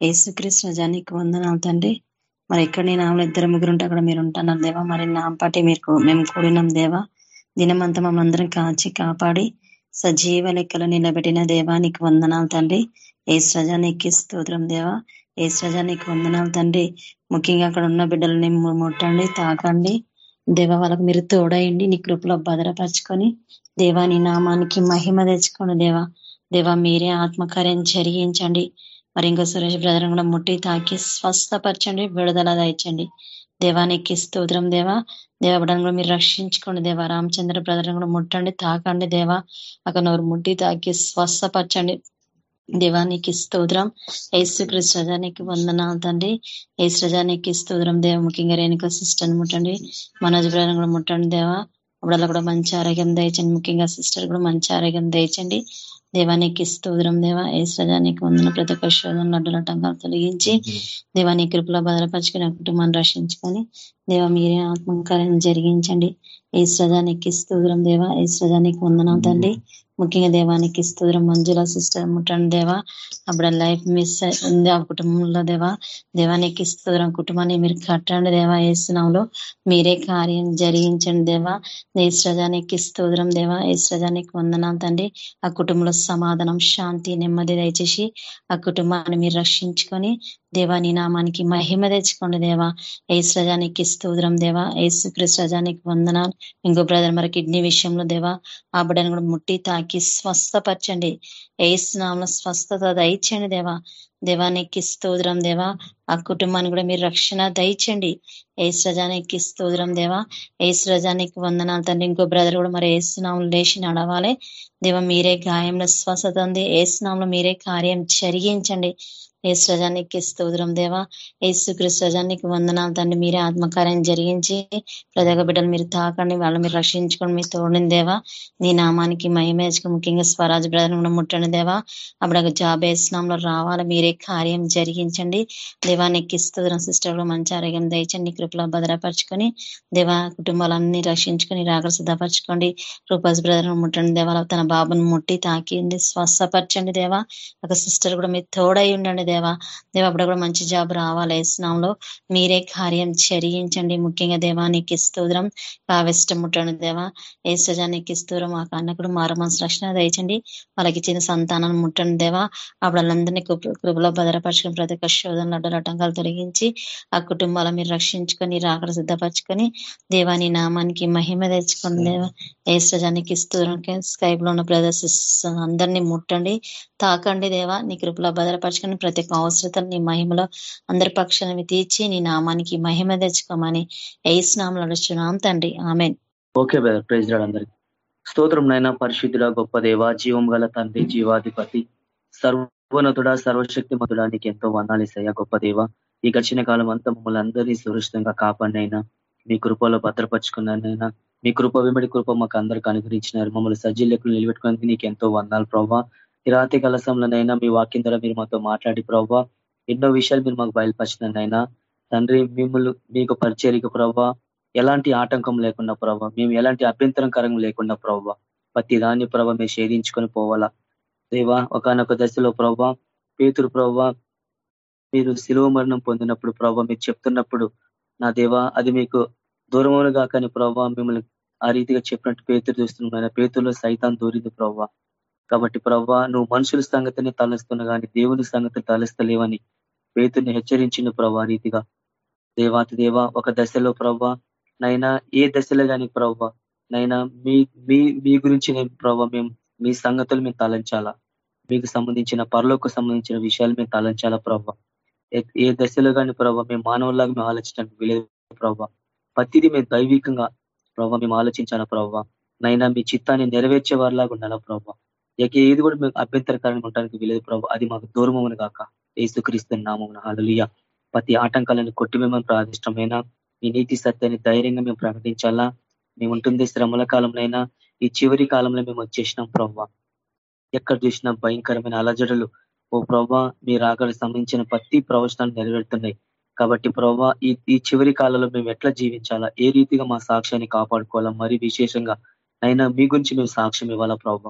ఏసుక్రీస్తు రజానికి వందనాలు తండ్రి. మరి ఎక్కడ నేను ఆమె ఇద్దరు ముగ్గురు ఉంటే అక్కడ మీరు ఉంటున్నారు దేవా. మరి నా పాటి మీరు మేము కూడినాం దేవా. దినమంతా మమ్మల్ని అందరం కాచి కాపాడి సజీవ లెక్కలు నిలబెట్టిన దేవా నీకు వందనాలు తండ్రి. ఏసు రజానికి స్తోత్రం దేవా. ఏసు రజానికి వందనాలు తండ్రి. ముఖ్యంగా అక్కడ ఉన్న బిడ్డలని ముట్టండి తాకండి. దేవ వాళ్ళకు మీరు తోడయండి నీ కృపలో భద్రపరచుకొని. దేవా నీ నామానికి మహిమ తెచ్చుకోండి దేవా. దేవా మీరే ఆత్మకార్యం జరిగించండి. మరి ఇంకా సురేష్ బ్రదర్ కూడా ముట్టి తాకి స్వస్థపరచండి విడుదల దాయించండి. దేవానికి స్తోత్రం దేవా. దేవబడని కూడా మీరు రక్షించుకోండి దేవా. రామచంద్ర బ్రదర్ కూడా ముట్టండి తాకండి దేవా. అక్కడ నోరు ముట్టి తాకి స్వస్థపరచండి. దేవానికి స్తోత్రం. ఏసు రజానికి వందనాలు తండ్రి. ఏసు రజానికి స్తోత్రం. దేవ ముఖ్యంగా రేణుక సిస్టర్ ముట్టండి. మనోజ్ బ్రదర్ కూడా ముట్టండి దేవా. అప్పుడల్లా కూడా మంచి ఆరోగ్యం దయచండి. ముఖ్యంగా సిస్టర్ కూడా మంచి ఆరోగ్యం దయచండి. దేవానికి స్తోత్రం దేవ. రజానికి వందన ప్రతి ఒక్క శోధన లడ్డుల టంకాలు తొలగించి దేవాని కృపలో భద్రపరుచుకుని కుటుంబాన్ని రక్షించుకొని దేవ మీరే ఆత్మకార్యం జరిగించండి. ఏ సజానికి స్తోత్రం దేవ. ఏ సజానికి వందనం తండ్రి. ముఖ్యంగా దేవానికి స్తోత్రం మంజుల సిస్టర్ ముట్టండి దేవా. అప్పుడు లైఫ్ మిస్ ఉంది ఆ కుటుంబంలో దేవా. దేవానికి స్తోత్రం కుటుంబాన్ని మీరు కట్టండి దేవా ఏసునాంలో మీరే కార్యం జరిగించండి దేవా. ఏశ్రజానికి స్తోత్రం దేవా. ఏశ్రజానికి వందనాలు తండ్రి. ఆ కుటుంబంలో సమాధానం శాంతి నెమ్మది దయచేసి ఆ కుటుంబాన్ని మీరు రక్షించుకొని దేవా నీ నామానికి మహిమ తెచ్చుకోండి దేవా. ఏసు రజానికి స్తోత్రం దేవా. ఏసు క్రిస్ రజానికి వందనాలు. ఇంకో బ్రదర్ మరి కిడ్నీ విషయంలో దేవా ఆ బిడ్డను కూడా ముట్టి తాకి స్వస్థపరచండి. ఏసు నామ స్వస్థత దయచండి దేవా. దేవానికి స్తోత్రం దేవా. ఆ కుటుంబాన్ని కూడా మీరు రక్షణ దయచండి. ఏసు రజానికి స్తోత్రం దేవా. ఏసు రజానికి వందనాలు తండ్రి. ఇంకో బ్రదర్ కూడా మరి ఏసునాములు లేచి నడవాలి. దేవ మీరే గాయంలో స్వస్థత ఉంది ఏసునాములు మీరే కార్యం జరిగించండి. ఏసు రజానికి స్తోత్రం దేవా. ఏసు రజానికి వందనాలు తండ్రి. మీరే ఆత్మకార్యం జరిగించి ప్రజల బిడ్డలు మీరు తాకండి. వాళ్ళు మీరు రక్షించుకొని మీ తోడిన దేవా. నీ నామానికి మహిమేసుకు ముఖ్యంగా స్వరాజ్ బ్రదర్ కూడా ముట్టండి దేవా. అప్పుడు జాబ్ వేసినాంలో రావాలి. మీరే కార్యం జరిగించండి. దేవా నీకు స్తోత్రం సిస్టర్ మంచి ఆరోగ్యం దయచండి. కృపలో భద్రపరచుకొని దేవా కుటుంబాలన్నీ రక్షించుకొని రాగలు సిద్ధపరచుకోండి. రూపాస్ బ్రదర్ ముట్టండి దేవా. తన బాబును ముట్టి తాకిండి స్వస్థపరచండి దేవా. ఒక సిస్టర్ కూడా మీరు తోడై ఉండండి దేవా. దేవా అప్పుడు కూడా మంచి జాబ్ రావాలి. వేసినాంలో మీరే కార్యం చర్యించండి. ముఖ్యంగా దేవా నీకు కావిష్టం ముట్టండి దేవా. ఏ సజానికి స్తోత్రం ఆ కన్నకుడు మారు మనసు రక్షణ దయచండి. వాళ్ళకి ఇచ్చిన సంతానాన్ని ముట్టండి దేవా. అప్పుడు వాళ్ళందరినీ కృపలో భద్రపరచుకుని ప్రతి ఒక్క శోధనలు అడ్డలటంకాలు తొలగించి ఆ కుటుంబాల మీరు రక్షించుకొని రాకడ సిద్ధపరచుకొని దేవాని నామానికి మహిమ తెచ్చుకోండి దేవా ఏ సజానికి స్తోత్రం. స్కైప్లో ఉన్న బ్రదర్స్ అందరినీ ముట్టండి తాకండి దేవా. నీ కృపలో భద్రపరచుకొని ప్రతి ఒక్క అవసరతలు నీ మహిమలో అందరి పక్షాన్ని తీర్చి నీ నామానికి మహిమ తెచ్చుకోమని ఏసు నామలు నడుచున్నాం తండ్రి. ఆమెన్. ఓకే బ్రదర్ ప్రైజ్ రాడ్ అందరికి. స్తోత్రం నైనా పరిశుద్ధుడ గొప్ప దేవ జీవం గల తండ్రి జీవాధిపతి సర్వోన్నతుడ సర్వశక్తి మతుడా నీకు ఎంతో వందాలేసయ్యా గొప్ప దేవ. ఈ గడిచిన కాలం అంతా మమ్మల్ని అందరినీ సురక్షితంగా కాపాడినైనా. మీ కృపలో భద్రపరుచుకున్నానైనా. మీ కృప వెంబడి కృప మాకు అందరికి అనుగ్రహించినారు. మమ్మల్ని సజ్జీ లెక్కలు నిలబెట్టుకునేందుకు నీకు ఎంతో వందాలు ప్రభావ ఈ రాతి కలసంలోనైనా మీ వాక్యం ద్వారా మీరు మాతో మాట్లాడి ప్రభావ ఎన్నో విషయాలు మీరు మాకు బయలుపరిచినైనా తండ్రి మిమ్మల్ని మీకు పరిచయకు ప్రభావ ఎలాంటి ఆటంకం లేకుండా ప్రభావ మేము ఎలాంటి అభ్యంతరకరం లేకుండా ప్రభావ ప్రతి దాన్ని ప్రభావ మేము షేధించుకొని పోవాలా. దేవా ఒకనొక దశలో ప్రభా పేతురు ప్రభావ మీరు శిలువ మరణం పొందినప్పుడు ప్రభావ మీరు చెప్తున్నప్పుడు నా దేవా అది మీకు దూరములుగా కానీ ప్రభా మిమ్మల్ని ఆ రీతిగా చెప్పినట్టు పేతురు చూస్తున్నాం పేతుల్లో సైతాన్ దూరింది ప్రభావ కాబట్టి ప్రభా నువ్వు మనుషుల సంగతిని తలస్తున్నా కానీ దేవుని సంగతిని తలస్తలేవని పేతుని హెచ్చరించిన ప్రభా రీతిగా. దేవాతి దేవ ఒక దశలో ప్రవ్వా నైనా ఏ దశలో కానీ ప్రవ్వా నైనా మీ మీ మీ గురించి నేను ప్రభావ మేము మీ సంగతులు మేము తలంచాలా? మీకు సంబంధించిన పరలోకి సంబంధించిన విషయాలు మేము తలంచాలా ప్రభావ ఏ- దశలో కానీ ప్రభావ మేము మానవులాగా మేము ఆలోచించడానికి వీలేదు ప్రభావ ప్రతిదీ మేము దైవికంగా ప్రభావ మేము ఆలోచించాలా ప్రభావ నైనా మీ చిత్తాన్ని నెరవేర్చే వారిలాగా ఉండాలా ప్రభావ ఇక ఏది కూడా మేము అభ్యంతరకరంగా ఉండడానికి వీలేదు ప్రభావ అది మాకు దూరమని కాక ఏసుక్రీస్తు నామం హలలియ ప్రతి ఆటంకాలను కొట్టివేమని ప్రాదిష్టమైన ఈ నీతి సత్యాన్ని ధైర్యంగా మేము ప్రకటించాలా? మేము ఉంటుంది శ్రమల కాలంలోనైనా ఈ చివరి కాలంలో మేము వచ్చేసినాం ప్రవ్వ. ఎక్కడ చూసినా భయంకరమైన అలజడులు. ఓ ప్రవ్వ మీ రాకడానికి సంబంధించిన ప్రతి ప్రవచనాలు నెరవేరుతున్నాయి. కాబట్టి ప్రవ్వ ఈ ఈ చివరి కాలంలో మేము ఎట్లా జీవించాలా? ఏ రీతిగా మా సాక్ష్యాన్ని కాపాడుకోవాలా? మరి విశేషంగా అయినా మీ గురించి మేము సాక్ష్యం ఇవ్వాలా ప్రవ్వ?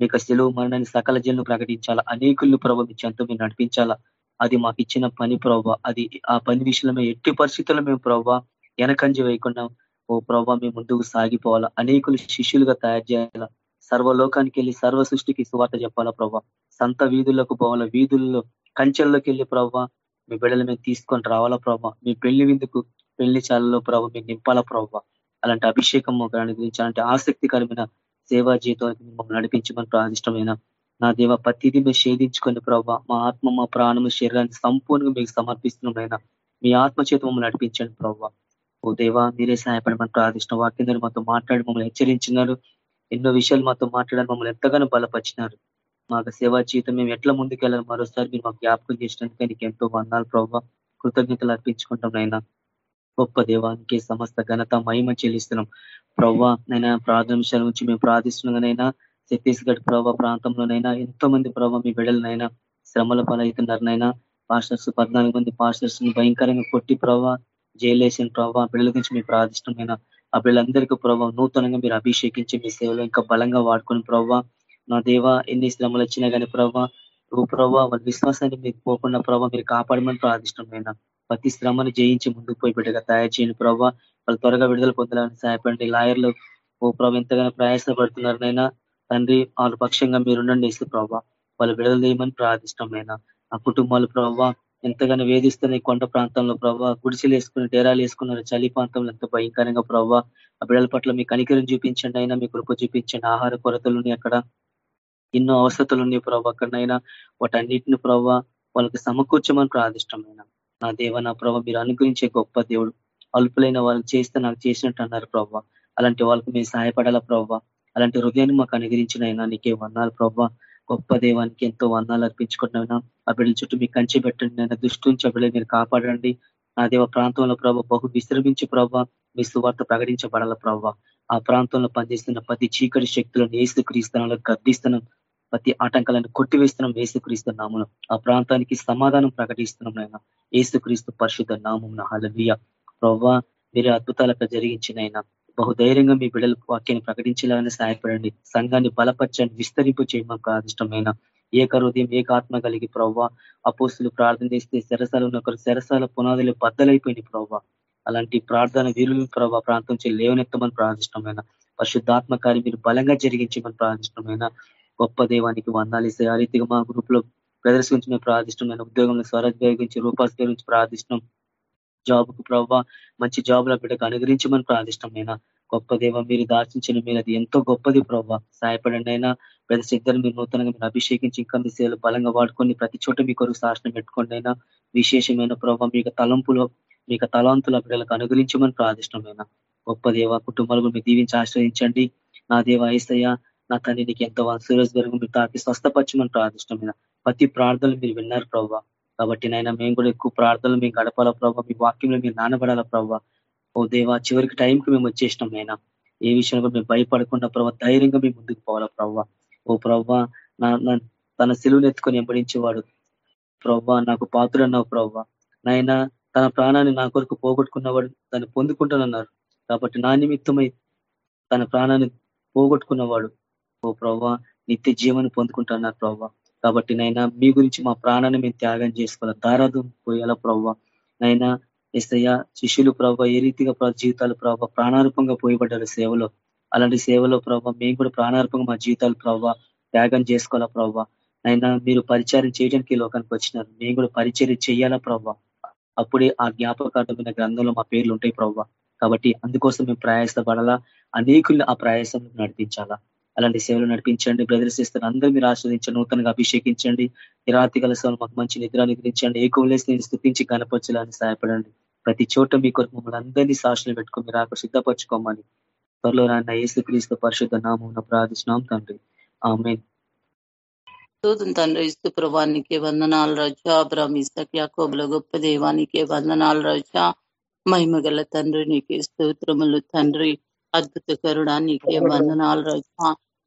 మీకు సెలవు మరణాన్ని సకల జన్లు ప్రకటించాలా? అనేకులను ప్రభావ మీ చెంత మీరు నడిపించాలా? అది మాకు ఇచ్చిన పని ప్రవ్వ. అది ఆ పని విషయంలో ఎట్టి పరిస్థితుల్లో మేము ప్రవ్వ వెనకంజ వేయకుండా ఓ ప్రభావ మేము ముందుకు సాగిపోవాలా? అనేకులు శిష్యులుగా తయారు చేయాలా? సర్వలోకానికి వెళ్ళి సర్వ సృష్టికి సువార్త చెప్పాలా ప్రభావ సంత వీధులకు పోవాలా? వీధుల్లో కంచెల్లోకి వెళ్ళి ప్రభావ మీ బిడ్డలు మేము తీసుకొని రావాలా ప్రభావ మీ పెళ్ళి విందుకు పెళ్ళి చాలలో ప్రభావ మీరు నింపాలా ప్రభావ అలాంటి అభిషేకం దాని గురించి అలాంటి ఆసక్తికరమైన సేవా జీవితానికి మమ్మల్ని నడిపించమని ప్రాదిష్టమైన నా దేవ ప్రతిదీ మేము షేధించుకొని ప్రభావ మా ఆత్మ మా ప్రాణము శరీరాన్ని సంపూర్ణంగా మీకు సమర్పిస్తున్నాం మీ ఆత్మ చేత మమ్మల్ని నడిపించండి ప్రభావ ఓ దేవా మీరే సహాయపడమని ప్రార్థిష్టం వాక్యం ద్వారా మాతో మాట్లాడి మమ్మల్ని హెచ్చరించినారు. ఎన్నో విషయాలు మాతో మాట్లాడారు మమ్మల్ని ఎంతగానో బలపరిచినారు. మాకు సేవా జీవితం మేము ఎట్లా ముందుకెళ్ళాలి మరోసారి మీరు మాకు జ్ఞాపకం చేసినందుకే నీకు ఎంతో వందాలు ప్రభావ కృతజ్ఞతలు అర్పించుకుంటాం నైనా గొప్ప దేవానికి సమస్త ఘనత మహిమ చెల్లిస్తున్నాం. ప్రవ్వా నైనా ప్రార్థన విషయాల నుంచి మేము ప్రార్థిస్తున్నానైనా ఛత్తీస్గఢ్ ప్రభావ ప్రాంతంలోనైనా ఎంతో మంది ప్రభావ మీ బిడ్డలనైనా శ్రమల పాలవుతున్నారనైనా పాస్టర్స్ పద్నాలుగు మంది పాస్టర్స్ని భయంకరంగా కొట్టి ప్రభావ జైలేసిన ప్రభావ బిడ్డల గురించి మీ ప్రార్థిష్టమైన ఆ బిడ్డలందరికీ ప్రభావ నూతనంగా మీరు అభిషేకించి మీ సేవలో ఇంకా బలంగా వాడుకుని ప్రభావ నా దేవ ఎన్ని శ్రమలు వచ్చినా కానీ ప్రభావ ఓ ప్రభావ వాళ్ళ విశ్వాసాన్ని మీకు పోకుండా ప్రభావ మీరు కాపాడమని ప్రార్థిష్టమైన ప్రతి శ్రమను జయించి ముందుకు పోయి బిడ్డగా తయారు చేయండి ప్రభావ వాళ్ళు త్వరగా విడుదల పొందాలని సహాయపడండి. లాయర్లు ఓ ప్రభావ ఎంతగానో ప్రయాసపడుతున్నారనైనా తండ్రి వాళ్ళ పక్షంగా మీరుండండి ఇస్తే ప్రభావ వాళ్ళు విడుదల చేయమని ప్రార్థిష్టమైన ఆ కుటుంబాలు ప్రభావ ఎంతగానో వేధిస్తున్నాయి కొండ ప్రాంతంలో ప్రభావ గుడిసెలు వేసుకుని డేరాలు వేసుకున్నారు చలి ప్రాంతంలో ఎంత భయంకరంగా ప్రభావ ఆ బిడల పట్ల మీ కనికరం చూపించండి అయినా మీ కృప చూపించండి. ఆహార కొరతలు ఉన్నాయి అక్కడ. ఎన్నో అవసరతలు ఉన్నాయి ప్రభావ అక్కడనైనా. వాటన్నిటిని ప్రభావ వాళ్ళకి సమకూర్చమని ప్రార్థిష్టమైన నా దేవ నా ప్రభావ మీరు అనుగ్రహించే గొప్ప దేవుడు. అల్పులైన వాళ్ళు చేస్తే నాకు చేసినట్టు అన్నారు ప్రభావ అలాంటి వాళ్ళకి మేము సహాయపడాలా ప్రభావ అలాంటి హృదయాన్ని మాకు అనుగ్రహించిన అయినా నీకే వన్నాలు ప్రభావ గొప్ప దేవానికి ఎంతో వందాలు అర్పించుకుంటున్నా ఆ బిడ్డల చుట్టూ మీకు కంచి పెట్టండి నేను దృష్టి నుంచి ఆ బిడ్డలు మీరు కాపాడండి. నా దేవ ప్రాంతంలో ప్రభావ బహు విశ్రమించి ప్రభావ మీ సువార్త ప్రకటించబడాల ప్రభావ ఆ ప్రాంతంలో పనిచేస్తున్న ప్రతి చీకటి శక్తులను ఏసు క్రీస్తులను గర్దిస్తున్నాం ప్రతి ఆటంకాలను కొట్టివేస్తున్నాం ఏసుక్రీస్తు నామం ఆ ప్రాంతానికి సమాధానం ప్రకటిస్తున్నాం నాయన. ఏసుక్రీస్తు పరిశుద్ధ నామం హలలియ ప్రవ్వా మీరు అద్భుతాలకు జరిగించినైనా బహుధైర్యంగా మీ బిడ్డల వాక్యాన్ని ప్రకటించేలాగానే సహాయపడండి. సంఘాన్ని బలపరచండి. విస్తరింపు చేయమని ప్రాదిష్టమైన ఏక హృదయం ఏక ఆత్మ కలిగి ప్రవ్వా. అపోస్తులు ప్రార్థన చేస్తే శరసాలు ఒకరు శరసాల పునాదులు బద్దలైపోయింది ప్రవ్వా. అలాంటి ప్రార్థన వీరులు ప్రభావ ప్రాంతం నుంచి లేవనెత్తమని ప్రార్థిష్టమైన పరిశుద్ధాత్మ కార్యం మీరు బలంగా జరిగించమని ప్రార్థిష్టమైన గొప్ప దేవానికి వందాలిస్తే ఆ రీతిగా మా గ్రూప్లో బ్రదర్స్ ప్రార్థిష్టమైన ఉద్యోగంలో స్వరాజ్ గురించి రూపాస్ గురించి ప్రార్థిష్టం జాబ్కు ప్రభావ మంచి జాబ్లో బిడ్డకు అనుగ్రహించమని ప్రార్థిష్టమైన గొప్ప దేవ మీరు దాచించిన మీరు అది ఎంతో గొప్పది ప్రభావ సహాయపడండి అయినా పెద్ద ఇద్దరు మీరు నూతనంగా మీరు అభిషేకించి ఇంకా మీ సేవలు బలంగా వాడుకొని ప్రతి చోట మీ కొరకు శాసనం పెట్టుకోండి అయినా విశేషమైన ప్రభావ మీకు తలంపులో మీకు తలాంతుల బిడ్డలకు అనుగ్రహించమని ప్రార్థిష్టమైన గొప్ప దేవ కుటుంబాలు మీరు దీవించి ఆశ్రయించండి. నా దేవ ఐసయ్య నా తండ్రి నీకు ఎంతో సూరజ్ గారు మీరు తాకి స్వస్థపరచమని ప్రార్థిష్టమైన ప్రతి ప్రార్థనలు మీరు విన్నారు ప్రభావ కాబట్టి నాయన మేము కూడా ఎక్కువ ప్రార్థనలు మేము గడపాలా ప్రభావ మీ వాక్యంలో మీరు నానబడాలా ప్రభావ ఓ దేవా చివరికి టైంకి మేము వచ్చేసినాం నాయన. ఏ విషయంలో మేము భయపడకుండా ప్రభావ ధైర్యంగా మేము ముందుకు పోవాలా ప్రభావ ఓ ప్రవ్వ తన సెలువును ఎత్తుకొని వెంబడించేవాడు ప్రభావ నాకు పాత్రన్నావు ప్రభావ నాయన తన ప్రాణాన్ని నా కొరకు పోగొట్టుకున్నవాడు దాన్ని పొందుకుంటానన్నారు. కాబట్టి నా నిమిత్తమై తన ప్రాణాన్ని పోగొట్టుకున్నవాడు ఓ ప్రవ్వ నిత్య జీవని పొందుకుంటున్నారు ప్రవ్వ కాబట్టి నైనా మీ గురించి మా ప్రాణాన్ని మేము త్యాగం చేసుకోవాలి. దారాదం పోయాల ప్రవ్వ. నైనా ఎస్తయ్య శిష్యులు ప్రభావ ఏ రీతిగా జీవితాలు ప్రభావ ప్రాణారూపంగా పోయబడ్డారు సేవలో. అలాంటి సేవలో ప్రభావ మేము కూడా ప్రాణార్పంగా మా జీవితాలు ప్రభావ త్యాగం చేసుకోవాలా ప్రభావ అయినా మీరు పరిచయం చేయడానికి లోకానికి వచ్చినారు. మేము కూడా పరిచయం చేయాలా ప్రభావ అప్పుడే ఆ జ్ఞాపకార్థమైన గ్రంథంలో మా పేర్లు ఉంటాయి ప్రవ్వ. కాబట్టి అందుకోసం మేము ప్రయాసపడాలా అనేకుల్ని ఆ ప్రయాసం నడిపించాలా. అలాంటి సేవలు నడిపించండి. బ్రదర్స్ ఇస్తారు అందరూ మీరు ఆస్వాదించండి నూతనంగా అభిషేకించండి. రాతి కలసాలు మాకు మంచి నిద్ర నిద్రించండి ఏ కోలేసి నేను స్థుతించి కనపరచాలని సహాయపడండి. ప్రతి చోట మీ కొరకు మమ్మల్ని అందరినీ సాక్షులు పెట్టుకుని మీరు ఆకు సిద్ధపరచుకోమని. త్వరలో నాన్న ఏసు క్రీస్తు పరిశుద్ధ నామం ప్రార్థిస్తున్నాం తండ్రి. ఆమె తండ్రి ఇస్తు ప్రభానికి వందనాలు రజా. బ్రహ్మిస్తక్ యాకోబుల గొప్ప దేవానికి వందనాలు రజా. మహిమగల తండ్రి నీకే స్తోత్రములు తండ్రి. అద్భుత కరుడా నీకే వందనాలు